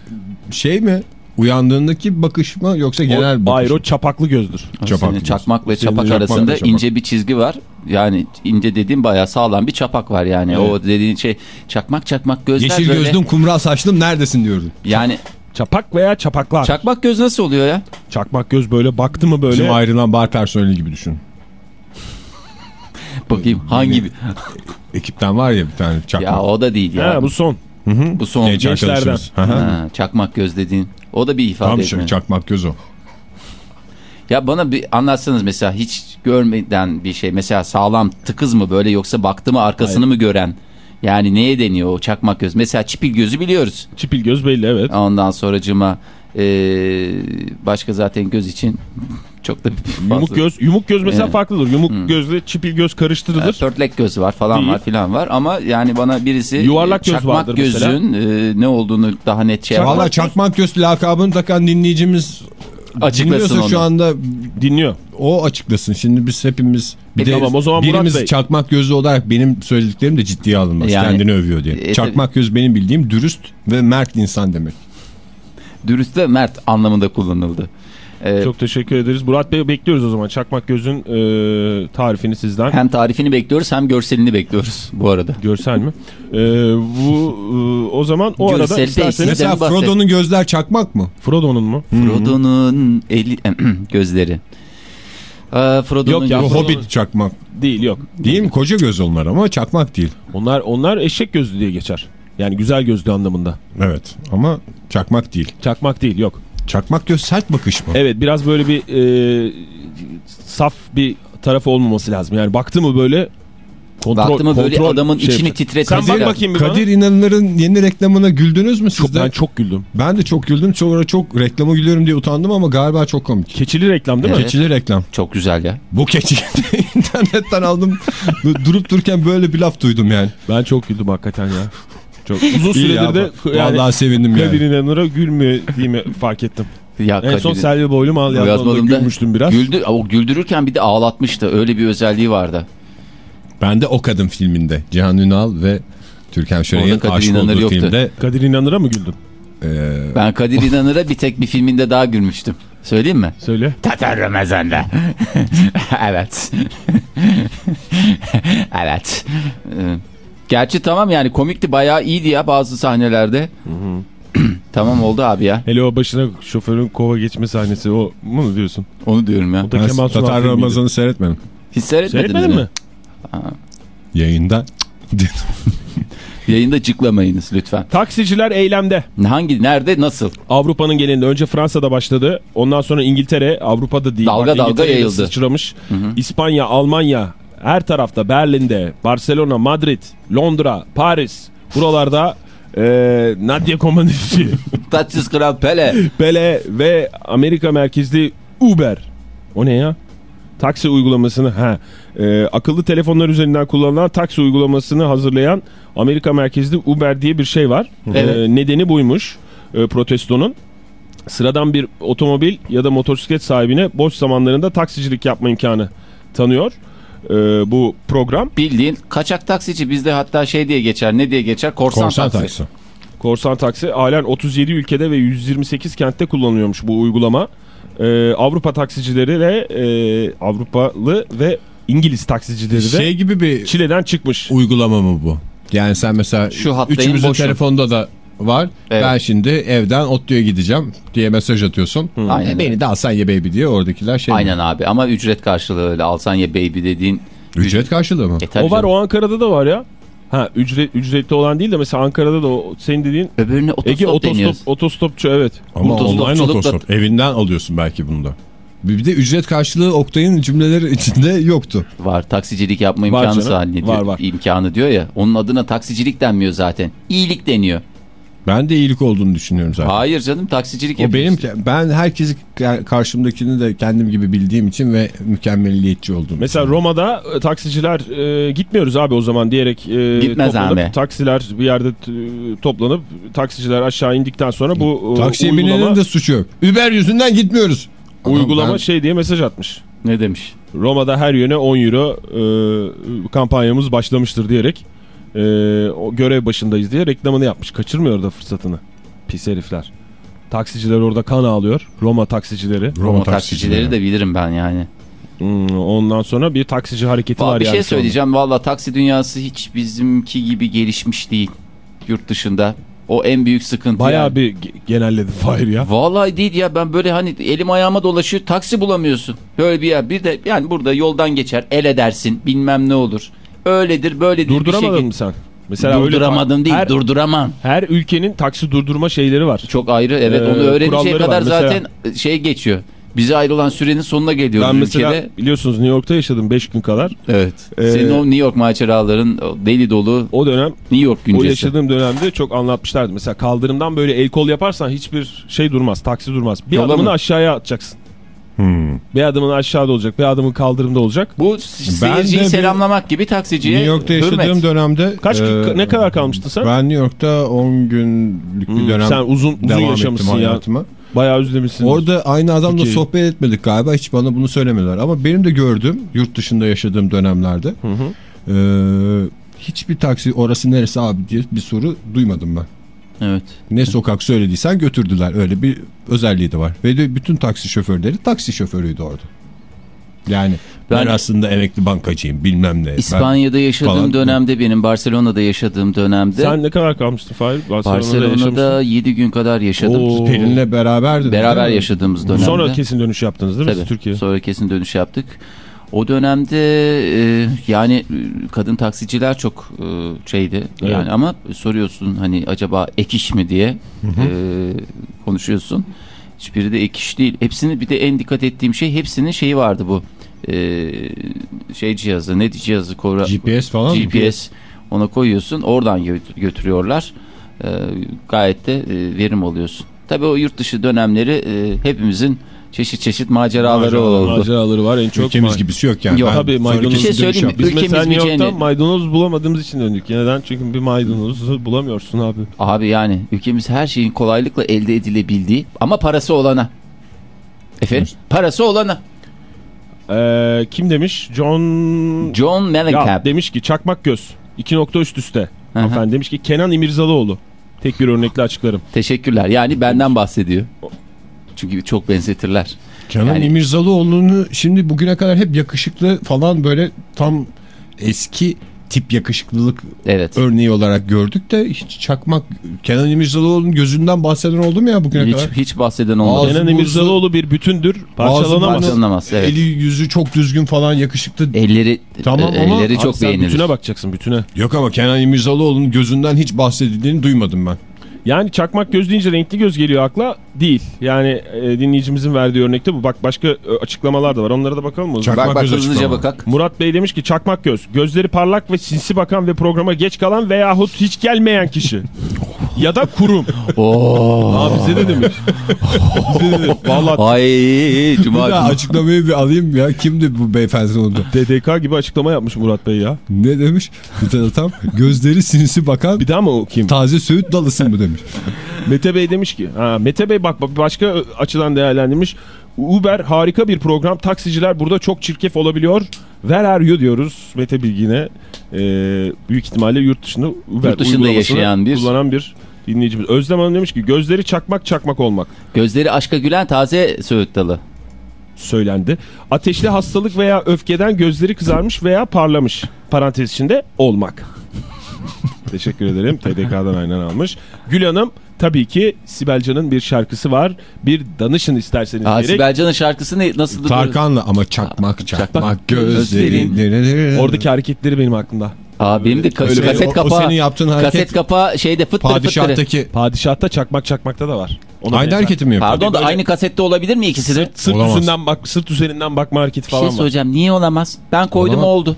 şey mi? Uyandığındaki bakış mı yoksa genel o, bakış hayır o çapaklı gözdür. Çapak Senin göz. çakmak ve Senin çapak arasında çapak. ince bir çizgi var. Yani ince dediğim bayağı sağlam bir çapak var yani. Evet. O dediğin şey çakmak çakmak gözler Yeşil böyle. gözlüm kumral saçlım neredesin diyordun. Yani Çapak veya çapaklar. çakmak göz nasıl oluyor ya? Çakmak göz böyle baktı mı böyle. Bizim ayrılan bar personeli gibi düşün. Bakayım hangi bir... Ekipten var ya bir tane çakmak. Ya o da değil ya. Ha, bu son. bu son. Genç gençlerden. Hı hı. Ha, çakmak göz dediğin. O da bir ifade Tam etme. şey, çakmak göz o. Ya bana bir anlatsanız mesela hiç görmeden bir şey. Mesela sağlam tıkız mı böyle yoksa baktı mı arkasını mı gören? Yani neye deniyor o çakmak göz? Mesela çipil gözü biliyoruz. Çipil göz belli evet. Ondan sonracıma e, başka zaten göz için çok da fazla. Yumuk göz, yumuk göz mesela Evet. farklıdır. Yumuk gözle çipil göz E, karıştırılır. Pörtlek göz var falan Değil. var filan var ama yani bana birisi Yuvarlak göz çakmak vardır mesela. gözün e, ne olduğunu daha net şey yapar. Valla çakmak göz lakabını takan dinleyicimiz Açıklasın dinliyorsa onu. şu anda Dinliyor. o açıklasın. Şimdi biz hepimiz bir E de tamam, o zaman Murat birimiz Bey. çakmak gözlü olarak benim söylediklerim de ciddiye alınmaz. Yani- Kendini övüyor diye. E, çakmak göz benim bildiğim dürüst ve mert insan demek. Dürüst ve mert anlamında kullanıldı. E, Çok teşekkür ederiz. Murat Bey bekliyoruz o zaman. Çakmak gözün e, tarifini sizden. hem tarifini bekliyoruz hem görselini bekliyoruz bu arada. Görsel mi? E, bu e, o zaman o Görsel arada isterseniz Mesela. Frodo'nun gözler çakmak mı? Frodo'nun mu? Frodo'nun eli gözleri. Ee, Frodo'nun Yok ya, Bu gözleri- Hobbit çakmak. Değil yok. Değil mi? Koca göz onlar ama çakmak değil. Onlar onlar eşek gözlü diye geçer. Yani güzel gözlü anlamında. Evet ama çakmak değil. Çakmak değil yok. Çakmak göz sert bakış mı? Evet biraz böyle bir e, saf bir tarafı olmaması lazım. Yani baktı mı böyle Kontrol, Baktım mı böyle kontrol adamın şey içini titretmesi Sen bak lazım. bakayım bir Kadir bana. İnanır'ın yeni reklamına güldünüz mü siz Çok, de? ben çok güldüm. Ben de çok güldüm. Sonra çok reklama gülüyorum diye utandım ama galiba çok komik. Keçili reklam değil mi? Keçili reklam. Çok güzel ya. Bu keçi internetten aldım. Durup dururken böyle bir laf duydum yani. Ben çok güldüm hakikaten ya. Çok uzun süredir ya, de yani Vallahi sevindim Kadir yani. İnanır'a gülmediğimi fark ettim. Ya En son Kadir'in- Selvi Boylu mal yazmadı Yazmadığımda gülmüştüm biraz. Güldü, o güldürürken bir de ağlatmıştı. Öyle bir özelliği vardı. Ben de O Kadın filminde Cihan Ünal ve Türkan Şoray'ın Kadir aşık İnanır olduğu yoktu. filmde Kadir İnanır'a mı güldün? e, Ben Kadir İnanır'a bir tek bir filminde daha gülmüştüm. Söyleyeyim mi? Söyle. Tatar Ramazan'da. evet. evet. Ee, Gerçi tamam yani komikti bayağı iyiydi ya bazı sahnelerde. tamam oldu abi ya. Hele o başına şoförün kova geçme sahnesi o mu diyorsun? Onu diyorum ya. O da ben Kemal Sunal Tatar. Ramazan'ı seyretmedim. Hiç seyretmediniz Seyretmedin mi? mi? Yayında. Yayında cıklamayınız lütfen. Taksiciler eylemde. Hangi, nerede, nasıl? Avrupa'nın genelinde önce Fransa'da başladı. Ondan sonra İngiltere, Avrupa'da değil. Dalga Bak, dalga yayıldı. Sıçramış. İspanya, Almanya, her tarafta Berlin'de, Barcelona, Madrid, Londra, Paris. Buralarda e, Nadia Comaneci, Tatsız Kral Pele. Pele ve Amerika merkezli Uber. O ne ya? Taksi uygulamasını, ha, e, akıllı telefonlar üzerinden kullanılan taksi uygulamasını hazırlayan Amerika merkezli Uber diye bir şey var. Evet. E, nedeni buymuş e, protestonun. Sıradan bir otomobil ya da motosiklet sahibine boş zamanlarında taksicilik yapma imkanı tanıyor e, bu program. Bildiğin kaçak taksici bizde hatta şey diye geçer ne diye geçer korsan, Korsan taksi. taksi. Korsan taksi halen 37 ülkede ve 128 kentte kullanılıyormuş bu uygulama. E, Avrupa taksicileri de e, Avrupalı ve İngiliz taksicileri de Şey gibi bir Çile'den çıkmış. uygulama mı bu? Yani sen mesela Şu üçümüzün boşum. telefonda da var. Evet. Ben şimdi evden Otlu'ya gideceğim diye mesaj atıyorsun. Aynen E, Beni de alsan ye baby diye oradakiler şey. Aynen abi ama ücret karşılığı öyle alsan ya baby dediğin. Ücret karşılığı mı? E, O var canım. o Ankara'da da var ya. Ha ücret ücretli olan değil de mesela Ankara'da da o senin dediğin Öbürüne otostop Ege otostop deniyoruz. otostopçu evet. Ama online da- otostop. Evinden alıyorsun belki bunu da. Bir de ücret karşılığı Oktay'ın cümleleri içinde yoktu. Var taksicilik yapma Var imkanı canım, zannediyor. var, var. İmkanı diyor ya. Onun adına taksicilik denmiyor zaten. İyilik deniyor. Ben de iyilik olduğunu düşünüyorum zaten. Hayır canım taksicilik O benim ben herkesi karşımdakini de kendim gibi bildiğim için ve mükemmelliyetçi olduğum Mesela için. Roma'da e, taksiciler e, gitmiyoruz abi o zaman diyerek e, Gitmez toplanıp, abi. taksiler bir yerde e, toplanıp taksiciler aşağı indikten sonra bu e, Taksiye uygulama, binenin de suçu yok. Uber yüzünden gitmiyoruz. Adam uygulama ben- şey diye mesaj atmış. Ne demiş? Roma'da her yöne 10 euro e, kampanyamız başlamıştır diyerek e, o görev başındayız diye reklamını yapmış. Kaçırmıyor da fırsatını. Pis herifler. Taksiciler orada kan ağlıyor. Roma taksicileri. Roma taksicileri de bilirim ben yani. Hmm, ondan sonra bir taksici hareketi Vallahi var bir yani. şey söyleyeceğim. Valla taksi dünyası hiç bizimki gibi gelişmiş değil. Yurt dışında. O en büyük sıkıntı Bayağı yani. bir ge- genelledi Fahir ya. Vallahi değil ya ben böyle hani elim ayağıma dolaşıyor taksi bulamıyorsun. Böyle bir yer bir de yani burada yoldan geçer el edersin bilmem ne olur. Öyledir böyledir bir Durduramadın şey. mı sen? Mesela öyle Durduramadım değil her, durduramam. her ülkenin taksi durdurma şeyleri var. Çok ayrı evet Ee, onu öğrenecek kuralları var. kadar Mesela- zaten şey geçiyor. Bize ayrılan sürenin sonuna geliyoruz Ben mesela ülkede. biliyorsunuz New York'ta yaşadım 5 gün kadar. Evet. Ee, Senin o New York maceraların o deli dolu O dönem New York o güncesi. yaşadığım dönemde çok anlatmışlardı. Mesela kaldırımdan böyle el kol yaparsan hiçbir şey durmaz. Taksi durmaz. Bir Yola adımını mı? aşağıya atacaksın. Hmm. Bir adımın aşağıda olacak. Bir adımın kaldırımda olacak. Bu seyirciyi selamlamak gibi taksiciye New York'ta yaşadığım hürmet. dönemde Kaç e, ne kadar kalmıştın sen? Ben New York'ta 10 günlük bir Hmm, dönem sen uzun uzun yaşamışsın ya. hayatıma. Bayağı özlemişsin. Orada aynı adamla Türkiye'yi. sohbet etmedik galiba. Hiç bana bunu söylemediler. Ama benim de gördüğüm yurt dışında yaşadığım dönemlerde Hı hı. e, hiçbir taksi orası neresi abi diye bir soru duymadım ben. Evet. Ne sokak söylediysen götürdüler. Öyle bir özelliği de var. Ve de bütün taksi şoförleri taksi şoförüydü orada. Yani ben, Ben- aslında emekli bankacıyım bilmem ne. Ben- İspanya'da yaşadığım falan- dönemde benim Barcelona'da yaşadığım dönemde Sen ne kadar kalmıştın Fahir? Barcelona'da, Barcelona'da yaşamışsın. 7 gün kadar yaşadım. Oo. Pelin'le beraberdin. Beraber yaşadığımız dönemde. Sonra kesin dönüş yaptınız değil mi Tabii, Türkiye? Sonra kesin dönüş yaptık. O dönemde e, yani e, kadın taksiciler çok e, şeydi. Evet. Yani ama soruyorsun hani acaba ek iş mi diye e, konuşuyorsun. Hiçbiri de ek iş değil. Hepsinin bir de en dikkat ettiğim şey hepsinin şeyi vardı bu. e, şey cihazı ne cihazı kora, GPS falan mı? GPS ona koyuyorsun oradan gö- götürüyorlar. E, gayet de e, verim alıyorsun. Tabii o yurt dışı dönemleri e, hepimizin çeşit çeşit maceraları oldu. Maceraları var en çok. Ülkemiz gibisi yok yani. Yok. Ben Tabii, maydanoz- Bir şey söyleyeyim mi? Biz mesela New York'tan maydanoz bulamadığımız için döndük. Neden? Çünkü bir maydanozu bulamıyorsun abi. Abi yani ülkemiz her şeyin kolaylıkla elde edilebildiği ama parası olana. Efendim? Parası olana. Ee, kim demiş? John... John Mellencamp. demiş ki çakmak göz. İki nokta üst üste. hı. Hanımefendi demiş ki Kenan İmirzalıoğlu. Tek bir örnekle açıklarım. Teşekkürler. Yani benden bahsediyor. Çünkü çok benzetirler. Kenan Yani- İmirzalıoğlu'nu şimdi bugüne kadar hep yakışıklı falan böyle tam eski tip yakışıklılık Evet. örneği olarak gördük de hiç çakmak Kenan İmirzalıoğlu'nun gözünden bahseden oldu mu ya bugüne Hiç, kadar? hiç bahseden olmadı. Kenan İmirzalıoğlu bir bütündür. Parçalanamaz. Parçalanamaz, evet. Eli yüzü çok düzgün falan yakışıklı. Elleri, Tamam e, ama elleri Abi çok beğenilir. bütüne bakacaksın bütüne. Yok ama Kenan İmirzalıoğlu'nun gözünden hiç bahsedildiğini duymadım ben. Yani çakmak göz deyince renkli göz geliyor akla. Değil. Yani e, dinleyicimizin verdiği örnekte bu. Bak başka e, açıklamalar da var. Onlara da bakalım mı? o zaman? Çak- Bak göz hızlıca bakak. Murat Bey demiş ki çakmak göz. Gözleri parlak ve sinsi bakan ve programa geç kalan veyahut hiç gelmeyen kişi. ya da kurum. Oo. Aa bize de demiş. bize de demiş. Vallahi Ay cuma günü. açıklamayı bir alayım ya. Kimdi bu beyefendi onu? DDK gibi açıklama yapmış Murat Bey ya. Ne demiş? Bir tane tam gözleri sinsi bakan Bir daha mı okuyayım? taze söğüt dalısın mı demiş. Mete Bey demiş ki ha, Mete Bey bak bak başka açıdan değerlendirmiş. Uber harika bir program. Taksiciler burada çok çirkef olabiliyor. Where are you diyoruz Mete Bilgin'e. Ee, büyük ihtimalle yurt dışında Uber Yurt dışında yaşayan bir- kullanan bir dinleyicimiz. Özlem Hanım demiş ki gözleri çakmak çakmak olmak Gözleri aşka gülen taze söğüt dalı. söylendi. Ateşli hastalık veya öfkeden gözleri kızarmış veya parlamış. Parantez içinde olmak. Teşekkür ederim. TDK'dan aynen almış. Gül Hanım tabii ki Sibel Can'ın bir şarkısı var. Bir danışın isterseniz Aa, diyerek. Sibel Can'ın şarkısı ne? Nasıl? Tarkan'la ama çakmak çakmak Çakmak gözleri. Oradaki hareketleri benim aklımda. Aa, benim de ka- Öyle bir- kaset o- o kapağı. senin yaptığın hareket- Kaset kapağı şeyde fıttırı fıttırı. Padişahtaki Padişah'ta çakmak çakmakta da var. Ona aynı hareketi mi yapıyor? Pardon da Böyle- aynı kasette olabilir mi ikisi de? Sırt, sırt Olamaz. üstünden bak, sırt üzerinden bakma hareketi Bir falan şey var. söyleyeceğim. Niye olamaz? Ben koydum Olamaz. oldu.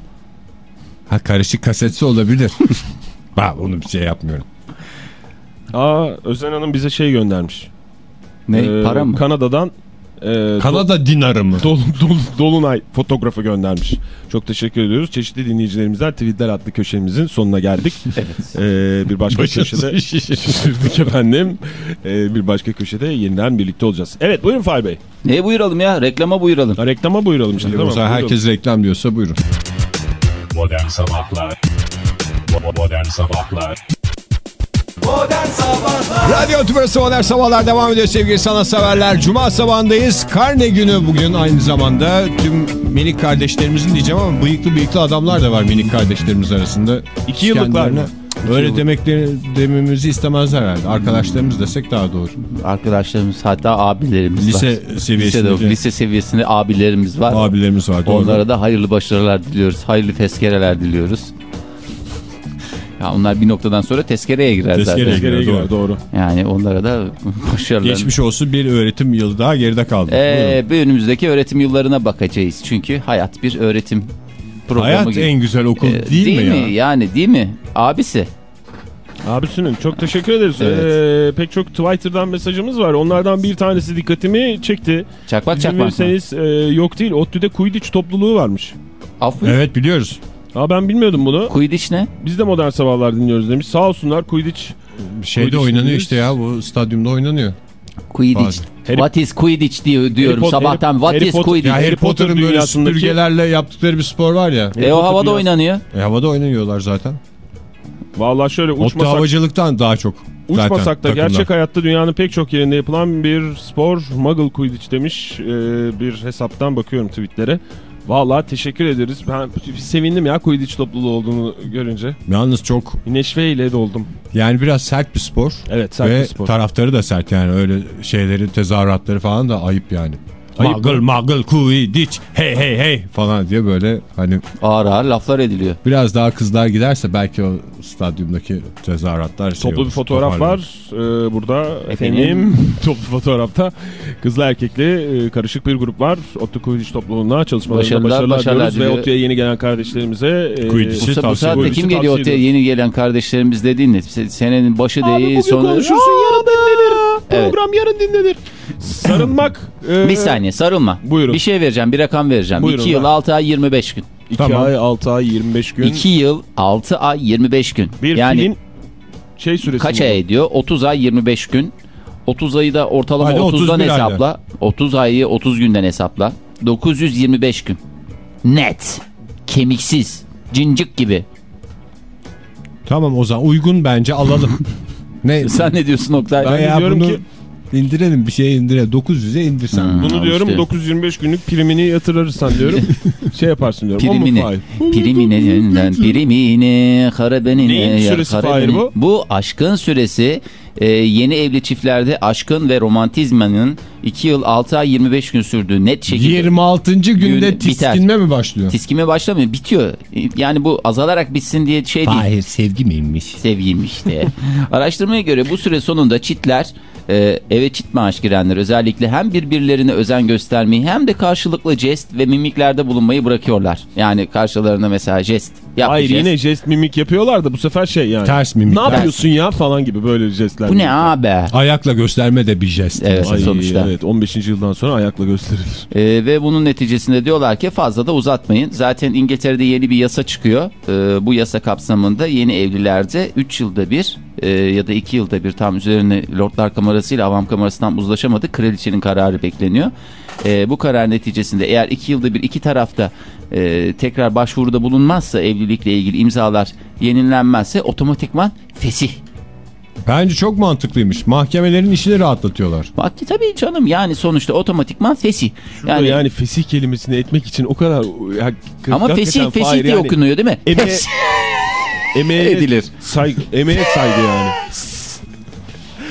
Ha karışık kasetse olabilir. ben onu bir şey yapmıyorum. Aa, Özen Hanım bize şey göndermiş. Ne? Ee, Para mı? Kanada'dan e, Kanada dinarı mı? Dol, dol, Dolunay fotoğrafı göndermiş. Çok teşekkür ediyoruz. Çeşitli dinleyicilerimizden Tweetler adlı köşemizin sonuna geldik. Evet. Ee, bir başka köşede şaşırdık efendim. Ee, bir başka köşede yeniden birlikte olacağız. Evet buyurun Fahri Bey. Neye buyuralım ya? Reklama buyuralım. Ha, Reklama buyuralım işte. O Tamam, buyuralım. herkes reklam diyorsa buyurun. Modern Sabahlar Modern Sabahlar Modern Sabahlar Radyo Tümrüt'ü Modern Sabahlar devam ediyor sevgili sanatseverler. Cuma sabahındayız. Karne günü bugün aynı zamanda. Tüm minik kardeşlerimizin diyeceğim ama bıyıklı bıyıklı adamlar da var minik kardeşlerimiz arasında. İki yıllıklar mı? Öyle demekleri dememizi istemezler herhalde. Arkadaşlarımız desek daha doğru. Arkadaşlarımız hatta abilerimiz Lise var. seviyesinde. Lisede, lise seviyesinde abilerimiz var. Abilerimiz var. doğru. Onlara da hayırlı başarılar diliyoruz. Hayırlı tezkereler diliyoruz. Ya onlar bir noktadan sonra tezkereye girer Tezkereye zaten. girer. Nereye girer, Doğru. doğru. Yani onlara da başarılar. Geçmiş olsun bir öğretim yılı daha geride kaldı. Ee, bir önümüzdeki öğretim yıllarına bakacağız. Çünkü hayat bir öğretim programı Hayat gibi. en güzel okul Ee, değil, mi ya? Yani değil mi? Abisi. Abisinin çok teşekkür ederiz. Evet. Ee, pek çok Twitter'dan mesajımız var. Onlardan bir tanesi dikkatimi çekti. Çakmak çakmak mı? e, yok değil. ODTÜ'de Quidditch topluluğu varmış. Af? Evet biliyoruz. Aa, ben bilmiyordum bunu. Quidditch ne? Biz de modern sabahlar dinliyoruz demiş. Sağ olsunlar Quidditch. Şeyde Quidditch oynanıyor işte ya bu stadyumda oynanıyor. Quidditch. Harry- What is Quidditch diyor, diyorum Potter- sabahtan. Harry- What Harry is Potter- Quidditch? Ya Harry, Harry Potter Potter'ın böyle dünyasındaki- süpürgelerle yaptıkları bir spor var ya. E o havada dünyası- oynanıyor. E, havada oynanıyorlar zaten. Vallahi şöyle uçmasak, havacılıktan daha çok. zaten uçmasak da takımlar. gerçek hayatta dünyanın pek çok yerinde yapılan bir spor Muggle Quidditch demiş. Ee, bir hesaptan bakıyorum tweetlere. Vallahi teşekkür ederiz. Ben sevindim ya Quidditch topluluğu olduğunu görünce. Yalnız çok Neşveyle doldum. yani biraz sert bir spor. Evet sert Ve bir spor. taraftarı da sert yani öyle şeyleri tezahüratları falan da ayıp yani. Ayıp Magıl magıl kuy diç hey hey hey falan diye böyle hani Ağır ağır laflar ediliyor. biraz daha kızlar giderse belki o stadyumdaki tezahüratlar şey Toplu bir fotoğraf toparlanır. var. Ee, burada Efendim? efendim, toplu fotoğrafta kızlı erkekli e, karışık bir grup var. Otlu Kuyudiç topluluğuna çalışmalarında Başarılar, başarılar, başarılar diliyoruz ve. Otu'ya yeni gelen kardeşlerimize e, Kuyudiç'i Bu, saatte kim geliyor ortaya yeni gelen kardeşlerimiz dediğin ne? Se- Senenin başı Abi değil bugün sonu. konuşursun yarın dinlenir. Evet. Program yarın dinlenir. Sarılmak. e, Bir saniye sarılma. Buyurun. Bir şey vereceğim bir rakam vereceğim. Buyurun 2 yıl ben. 6 ay 25 gün. 2 Tamam. ay 6 ay 25 gün. 2 yıl 6 ay 25 gün. bir yani filin şey süresi. kaç mi ay ediyor? 30 ay 25 gün. 30 ayı da ortalama Hadi 30'dan 31 ayda. hesapla. 30 ayı 30 günden hesapla. 925 gün. Net. Kemiksiz. Cincik gibi. Tamam o zaman uygun bence alalım. ne? Sen ne diyorsun Oktay? Ben Ya diyorum bunu ki- indirelim bir şeye indire 900'e indirsen. Hmm. Bunu diyorum işte. 925 günlük primini yatırırsan diyorum. şey yaparsın diyorum. Primini. fail? Primine, primine, karabenine. Neyin süresi. Fahir bu? Bu aşkın süresi e, yeni evli çiftlerde aşkın ve romantizmanın 2 yıl 6 ay 25 gün sürdüğü net şekilde. 26. günde Gün biter. tiskinme mi başlıyor? Tiskime başlamıyor bitiyor. Yani bu azalarak bitsin diye şey değil. Hayır sevgi miymiş? Sevgiyim işte. Araştırmaya göre bu süre sonunda çitler e, eve çit maaş girenler özellikle hem birbirlerine özen göstermeyi hem de karşılıklı jest ve mimiklerde bulunmayı bırakıyorlar. Yani karşılarına mesela jest Hayır jest. yine jest mimik yapıyorlar da bu sefer şey yani. Ters Ne mimikler. yapıyorsun ya falan gibi böyle jestler. Bu ne abi? Ayakla gösterme de bir jest. Evet Ay, sonuçta. Evet 15. yıldan sonra ayakla gösterilir. Ee, ve bunun neticesinde diyorlar ki fazla da uzatmayın. Zaten İngiltere'de yeni bir yasa çıkıyor. Ee, bu yasa kapsamında yeni evlilerde 3 yılda bir e, ya da 2 yılda bir tam üzerine Lordlar Kamerası ile Avam Kamerası'ndan uzlaşamadı. Kraliçenin kararı bekleniyor. Ee, bu karar neticesinde eğer 2 yılda bir iki tarafta e, tekrar başvuruda bulunmazsa evlilikle ilgili imzalar yenilenmezse otomatikman fesih Bence çok mantıklıymış. Mahkemelerin işini rahatlatıyorlar. Bak ki tabii canım yani sonuçta otomatikman fesih. Yani, yani fesih kelimesini etmek için o kadar... Ya, ama fesih fesih diye yani okunuyor değil mi? Emeğe, emeğe Edilir. Saygı, emeğe saygı yani.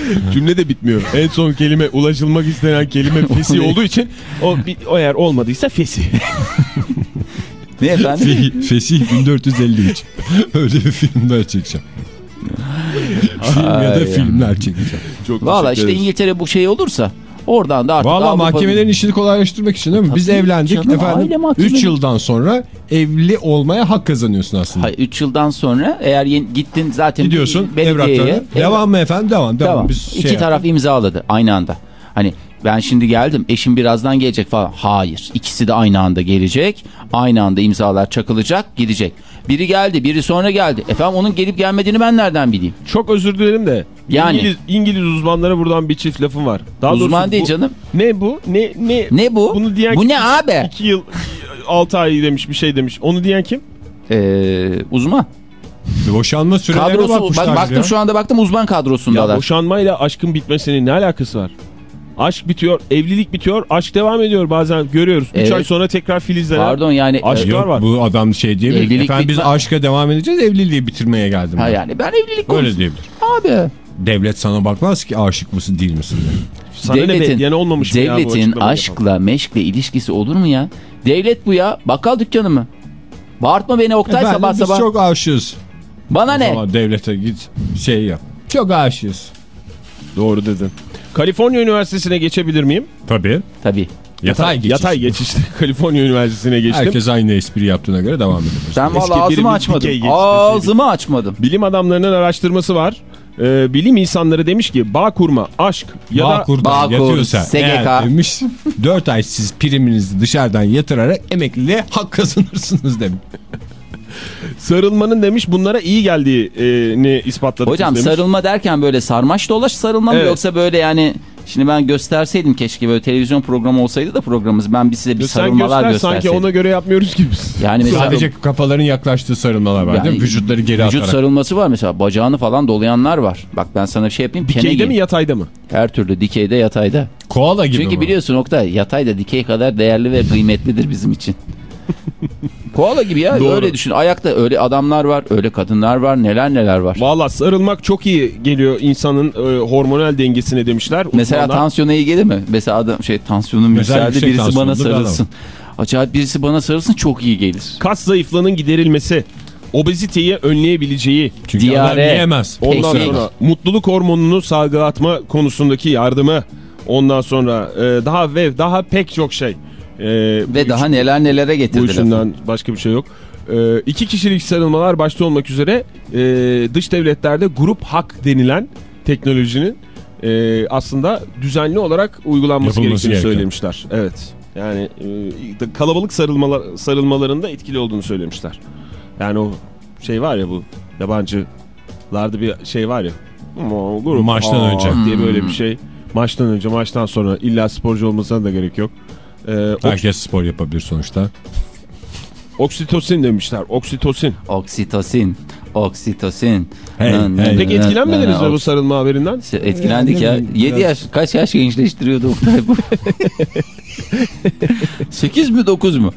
Cümle de bitmiyor. En son kelime ulaşılmak istenen kelime fesih olduğu için o, bir- o eğer olmadıysa fesih. Ne efendim? Fe- Fesih 1453. Öyle bir filmler çekeceğim. Film ya da filmler çekeceğim. Çok Valla işte. İngiltere bu şey olursa oradan da artık Valla Avrupa- mahkemelerin işini kolaylaştırmak için değil mi? Biz Tabii evlendik canım, efendim. mahkemeleri. 3 yıldan sonra evli olmaya hak kazanıyorsun aslında. Hayır 3 yıldan sonra eğer gittin zaten Gidiyorsun evraklarına. Devam mı efendim? Devam. Devam. Devam. Biz şey İki yaptık. taraf imzaladı aynı anda. Hani ben şimdi geldim eşim birazdan gelecek falan. Hayır ikisi de aynı anda gelecek. Aynı anda imzalar çakılacak gidecek. Biri geldi biri sonra geldi. Efendim onun gelip gelmediğini ben nereden bileyim? Çok özür dilerim de. Yani. İngiliz, İngiliz uzmanlara buradan bir çift lafım var. Daha Uzman doğrusu değil bu- canım. Ne bu? Ne ne? Ne bu? Bunu diyen bu kim? ne abi? 2 yıl 6 ay demiş bir şey demiş. Onu diyen kim? Ee, uzman. Boşanma sürelerine Kadrosu bakmışlar. bak, baktım ya. şu anda baktım uzman Ya kadrosundalar. boşanmayla aşkın bitmesinin ne alakası var? Aşk bitiyor, evlilik bitiyor, aşk devam ediyor bazen görüyoruz. 3 Evet. ay sonra tekrar filizlenen. Pardon yani e, Yok, var. bu adam şey diyebilir. Evlilik Efendim biz aşka devam edeceğiz evliliği bitirmeye geldim. ha ben. yani ben evlilik konusu. Öyle diyebilir. Abi. Devlet sana bakmaz ki aşık mısın değil misin diye. Sana ne devletin? Yani olmamış ya devletin açıklamayı aşkla meşkle ilişkisi olur mu ya? Devlet bu ya. Bakkal dükkanı mı? Bağırtma beni Oktay Efendim sabah biz sabah. çok aşığız. Bana O ne? devlete git şey yap. Çok aşığız. Doğru dedin. Kaliforniya Üniversitesi'ne geçebilir miyim? Tabii. Tabii. Yatay geçiş. Yatay geçişte Kaliforniya Üniversitesi'ne geçtim. Herkes aynı espri yaptığına göre devam edelim. Ben valla ağzımı açmadım. Ağzımı açmadım. Bilim adamlarının araştırması var. Ee, bilim insanları demiş ki bağ kurma, aşk ya da Bağkur'dan Bağkur, yatıyorsa SGK. eğer demiş 4 ay siz priminizi dışarıdan yatırarak emekliliğe hak kazanırsınız demiş. Sarılmanın demiş bunlara iyi geldiğini ispatladı. Hocam demiş. sarılma derken böyle sarmaş dolaş sarılma mı Evet. yoksa böyle yani şimdi ben gösterseydim keşke böyle televizyon programı olsaydı da programımız ben bir size bir Sen sarılmalar göster sanki gösterseydim. ona göre yapmıyoruz gibi. Yani mesela Sadece kafaların yaklaştığı sarılmalar var değil mi? Vücutları geri vücut atarak. sarılması var mesela bacağını falan dolayanlar var. Bak ben sana bir şey yapayım. Dikeyde giy. mi yatayda mı? Her türlü dikeyde yatayda. Koala gibi Çünkü mi? biliyorsun Oktay yatay da dikey kadar değerli ve kıymetlidir bizim için. Koala gibi ya Doğru. öyle düşün. Ayakta öyle adamlar var, öyle kadınlar var, neler neler var. Valla sarılmak çok iyi geliyor insanın e, hormonal dengesine demişler. Mesela Uzmanlar- tansiyona iyi gelir mi? Mesela adam şey tansiyonum Mesela yükseldi yüksek birisi bana adam. sarılsın. Acayip birisi bana sarılsın çok iyi gelir. kas zayıflığının giderilmesi, obeziteyi önleyebileceği, Çünkü adam Diyare. yiyemez. ondan Peki. sonra mutluluk hormonunu salgılatma konusundaki yardımı, ondan sonra e, daha ve daha pek çok şey. E, Ve bu daha üç- neler nelere bu getirdi. lafı. üçünden başka bir şey yok. E, iki kişilik sarılmalar başta olmak üzere e, dış devletlerde grup hak denilen teknolojinin e, aslında düzenli olarak uygulanması Yapılması gerektiğini gerekiyor. söylemişler. Evet. Yani e, kalabalık sarılmalar, sarılmalarında etkili olduğunu söylemişler. Yani o şey var ya bu yabancılarda bir şey var ya. "Ama grup Maçtan aa" önce. diye böyle Hmm. bir şey. Maçtan önce, maçtan sonra illa sporcu olmasına da gerek yok. Ee, oks- Herkes spor yapabilir sonuçta. oksitosin demişler. Oksitosin. Oksitosin, oksitosin. Hey, Nın, hey. nın, etkilenmediniz mi bu sarılma haberinden? Etkilendik Yani ya. ne bileyim, 7 biraz- yaş, kaç yaş gençleştiriyordu Oktay bu? 8 mi 9 mu?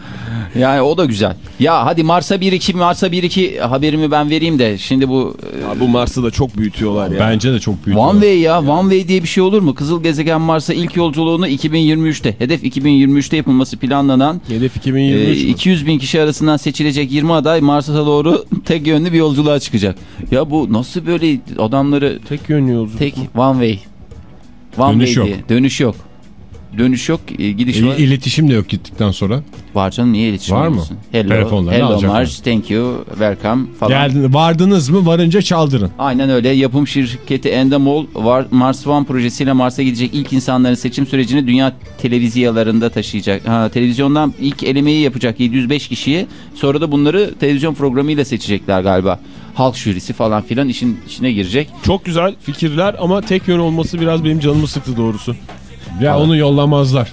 Yani o da güzel. Ya hadi Mars'a 1-2 Mars'a 1-2 haberimi ben vereyim de şimdi bu Ya bu Mars'ı da çok büyütüyorlar ya. Bence de çok büyük. One Way ya One Way diye bir şey olur mu? Kızıl gezegen Mars'a ilk yolculuğunu 2023'te hedef 2023'te yapılması planlanan Hedef e, 2023 mü? 200 bin kişi arasından seçilecek 20 aday Mars'a doğru tek yönlü bir yolculuğa çıkacak. Ya bu nasıl böyle adamları Tek yönlü yolculuk. tek One Way One Dönüş Way yok. diye. Dönüş yok. Dönüş yok. e, gidiş var. İ- İletişim de yok gittikten sonra. Var canım niye iletişim Var mı? olmasın? Hello, Telefonlarını hello alacaklar. Mars, thank you, welcome falan. Geldin, vardınız mı varınca çaldırın. Aynen öyle. Yapım şirketi Endemol var, Mars One projesiyle Mars'a gidecek ilk insanların seçim sürecini dünya televizyalarında taşıyacak. Ha, televizyondan ilk elemeyi yapacak 705 kişiyi. Sonra da bunları televizyon programıyla seçecekler galiba. Halk jürisi falan filan işin içine girecek. Çok güzel fikirler ama tek yön olması biraz benim canımı sıktı doğrusu. Ya onu yollamazlar.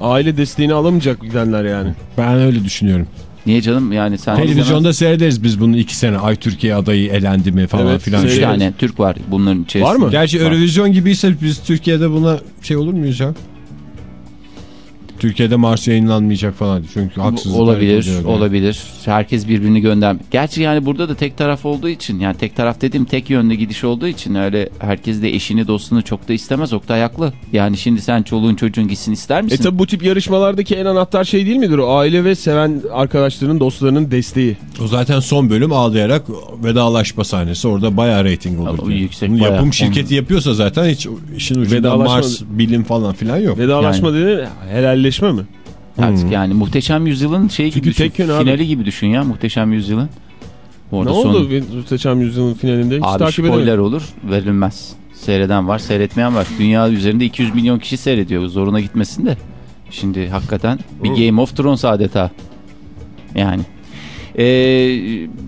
Aile desteğini alamayacak gidenler yani. Ben öyle düşünüyorum. Niye canım yani sen... Televizyonda seyrederiz biz bunu iki sene. Ay Türkiye adayı elendi mi falan Evet, filan. Üç Şey- tane Türk var bunların içerisinde. Var mı? Gerçi Var. Eurovision gibiyse biz Türkiye'de buna şey olur muyuz ya? Türkiye'de Mars yayınlanmayacak falan. Çünkü haksızlık Olabilir, olabilir. Herkes birbirini gönder. Gerçi yani burada da tek taraf olduğu için, yani tek taraf dediğim tek yönlü gidiş olduğu için öyle herkes de eşini dostunu çok da istemez. Oktay haklı. Yani şimdi sen çoluğun çocuğun gitsin ister E misin? tabi bu tip yarışmalardaki en anahtar şey değil midir o? Aile ve seven arkadaşların, dostlarının desteği. O zaten son bölüm ağlayarak vedalaşma sahnesi. Orada bayağı reyting olur. o yüksek Bunu bayağı. Yapım şirketi yapıyorsa zaten hiç işin ucunda Mars, bilim falan filan yok. Vedalaşma dediğin helalleşme mi? Artık yani Muhteşem Yüzyıl'ın şey gibi düşün. yön abi. Finali gibi düşün ya Muhteşem Yüzyıl'ın. Orada ne son- oldu Muhteşem Yüzyıl'ın finalinde? Hiç Abi takip spoiler edemedim. olur verilmez. Seyreden var seyretmeyen var. Dünya üzerinde 200 milyon kişi seyrediyor. Zoruna gitmesin de. Şimdi hakikaten bir Game of Thrones adeta. Yani. Ee,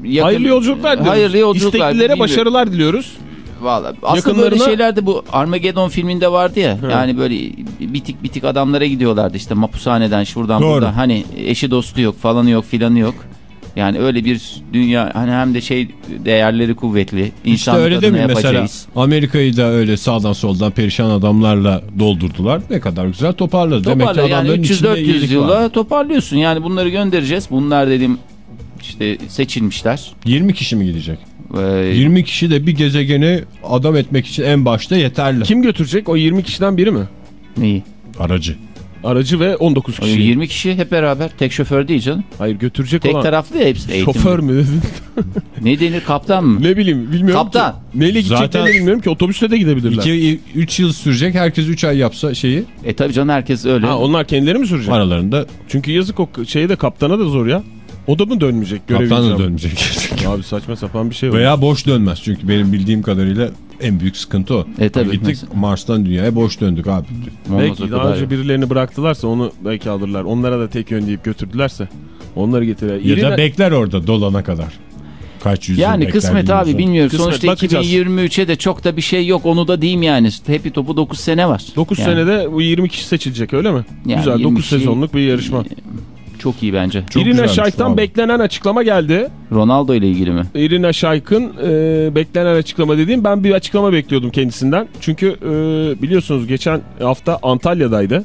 yakın- Hayırlı yolculuklar diliyoruz. Hayırlı yolculuklar. İsteklilere başarılar diliyoruz. Vallahi aslında böyle şeyler de bu Armageddon filminde vardı ya. Yani böyle bitik bitik adamlara gidiyorlardı işte mapushaneden şuradan Doğru. buradan. Hani eşi dostu yok falanı yok filanı yok. Yani öyle bir dünya hani hem de şey değerleri kuvvetli. İşte öyle değil mi mesela. Amerika'yı da öyle sağdan soldan perişan adamlarla doldurdular. Ne kadar güzel toparladı. Demek ki Toparla yani adamların içinde 300-400 iyilik yıla var. toparlıyorsun. Yani bunları göndereceğiz. Bunlar dedim işte seçilmişler. 20 kişi mi gidecek? Ee, 20 kişi de bir gezegeni adam etmek için en başta yeterli. Kim götürecek? O 20 kişiden biri mi? neyi? Aracı. Aracı ve 19 O kişi. 20 kişi hep beraber. Tek şoför değil canım. Hayır götürecek Tek olan. taraflı ya hepsi eğitimli. Şoför mü dedin? Ne denir kaptan mı? ne bileyim bilmiyorum Kaptan. ki. Neyle gideceklerini Zaten- bilmiyorum ki otobüste de gidebilirler. 2-3 yıl sürecek. Herkes 3 ay yapsa şeyi E tabi canım herkes öyle. Ha, onlar kendileri mi sürecek? aralarında Çünkü yazık o şeye de kaptana da zor ya. O da mı dönmeyecek? kaptan da dönmeyecek. Abi saçma sapan bir şey var. Veya boş dönmez. Çünkü benim bildiğim kadarıyla en büyük sıkıntı o. E tabii. Gittik Mesela- Mars'tan dünyaya boş döndük abi. Olmaz belki daha önce ya. birilerini bıraktılarsa onu belki alırlar. Onlara da tek yön deyip götürdülerse onları getirirler. Ya İrina- da bekler orada dolana kadar. Kaç yüzyıl Yani bekler kısmet abi bilmiyorum. Kısmet, Sonuçta bakacağız. 2023'e de çok da bir şey yok. Onu da diyeyim yani. Hepi topu 9 sene var. 9 Yani senede bu 20 kişi seçilecek öyle mi? Yani Güzel 20 9 kişi- sezonluk bir yarışma. Çok iyi bence. Çok Irina vallahi. beklenen açıklama geldi. Ronaldo ile ilgili mi? Irina Shayk'ın e, beklenen açıklama dediğim ben bir açıklama bekliyordum kendisinden. Çünkü e, biliyorsunuz geçen hafta Antalya'daydı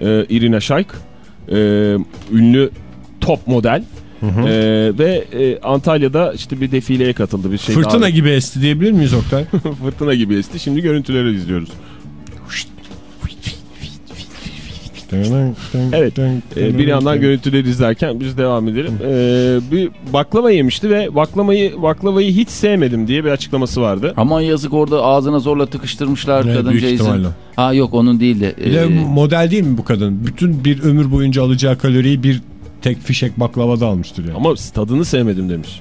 e, Irina Shayk. E, ünlü top model. Ee, ve e, Antalya'da işte bir defileye katıldı bir şey. Fırtına daha- gibi esti diyebilir miyiz Oktay? fırtına gibi esti. Şimdi görüntüleri izliyoruz. Evet. Ee, bir yandan görüntüleri izlerken biz devam edelim. Ee, bir baklava yemişti ve baklamayı baklavayı hiç sevmedim diye bir açıklaması vardı. Aman yazık orada ağzına zorla tıkıştırmışlar büyük ihtimalle. kadıncağızın. Ha yok onun değil de. Bir de Ee, model değil mi bu kadın? Bütün bir ömür boyunca alacağı kaloriyi bir tek fişek baklavada almıştır yani. Ama tadını sevmedim demiş.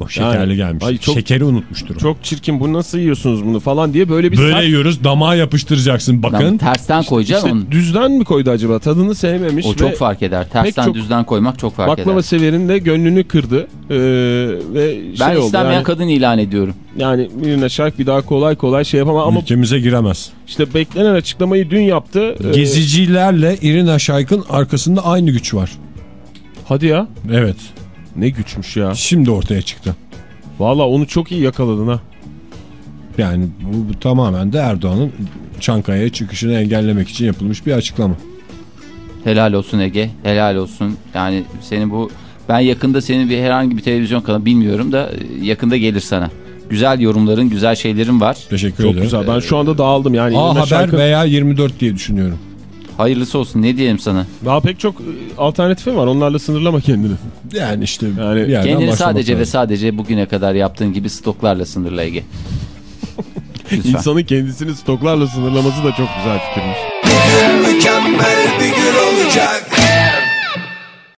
O şekerli yani- gelmiş. Ay, çok- Şekeri unutmuştur. Çok çirkin bu nasıl yiyorsunuz bunu falan diye böyle bir Böyle sert- yiyoruz damağa yapıştıracaksın bakın. Lan tersten koyacaksın İşte onu. düzden mi koydu acaba? Tadını sevmemiş O çok fark eder. Tersten çok düzden koymak çok fark baklava eder. severin de gönlünü kırdı. Ee, ve Ben şey oldu istenmeyen yani, kadın ilan ediyorum. yani birine şark bir daha kolay kolay şey yapamam ama Ülkemize giremez. işte beklenen açıklamayı dün yaptı. Ee, Gezicilerle Irina Shayk'ın arkasında aynı güç var. hadi ya Evet. Ne güçmüş ya. Şimdi ortaya çıktı. Valla onu çok iyi yakaladın ha. Yani bu, bu tamamen de Erdoğan'ın Çankaya'ya çıkışını engellemek için yapılmış bir açıklama. Helal olsun Ege. Helal olsun. Yani senin bu ben yakında senin bir herhangi bir televizyon kanalı bilmiyorum da e, yakında gelir sana. Güzel yorumların, güzel şeylerin var. Teşekkür Çok ederim. güzel. Ben şu anda dağıldım yani. A Haber şarkı- veya 24 diye düşünüyorum. Hayırlısı olsun. Ne diyelim sana? Daha pek çok e, alternatifim var. Onlarla sınırlama kendini. Yani işte Yani Kendini sadece ve lazım. sadece bugüne kadar yaptığın gibi stoklarla sınırla Ege. İnsanın kendisini stoklarla sınırlaması da çok güzel fikirmiş. Mükemmel bir gün olacak.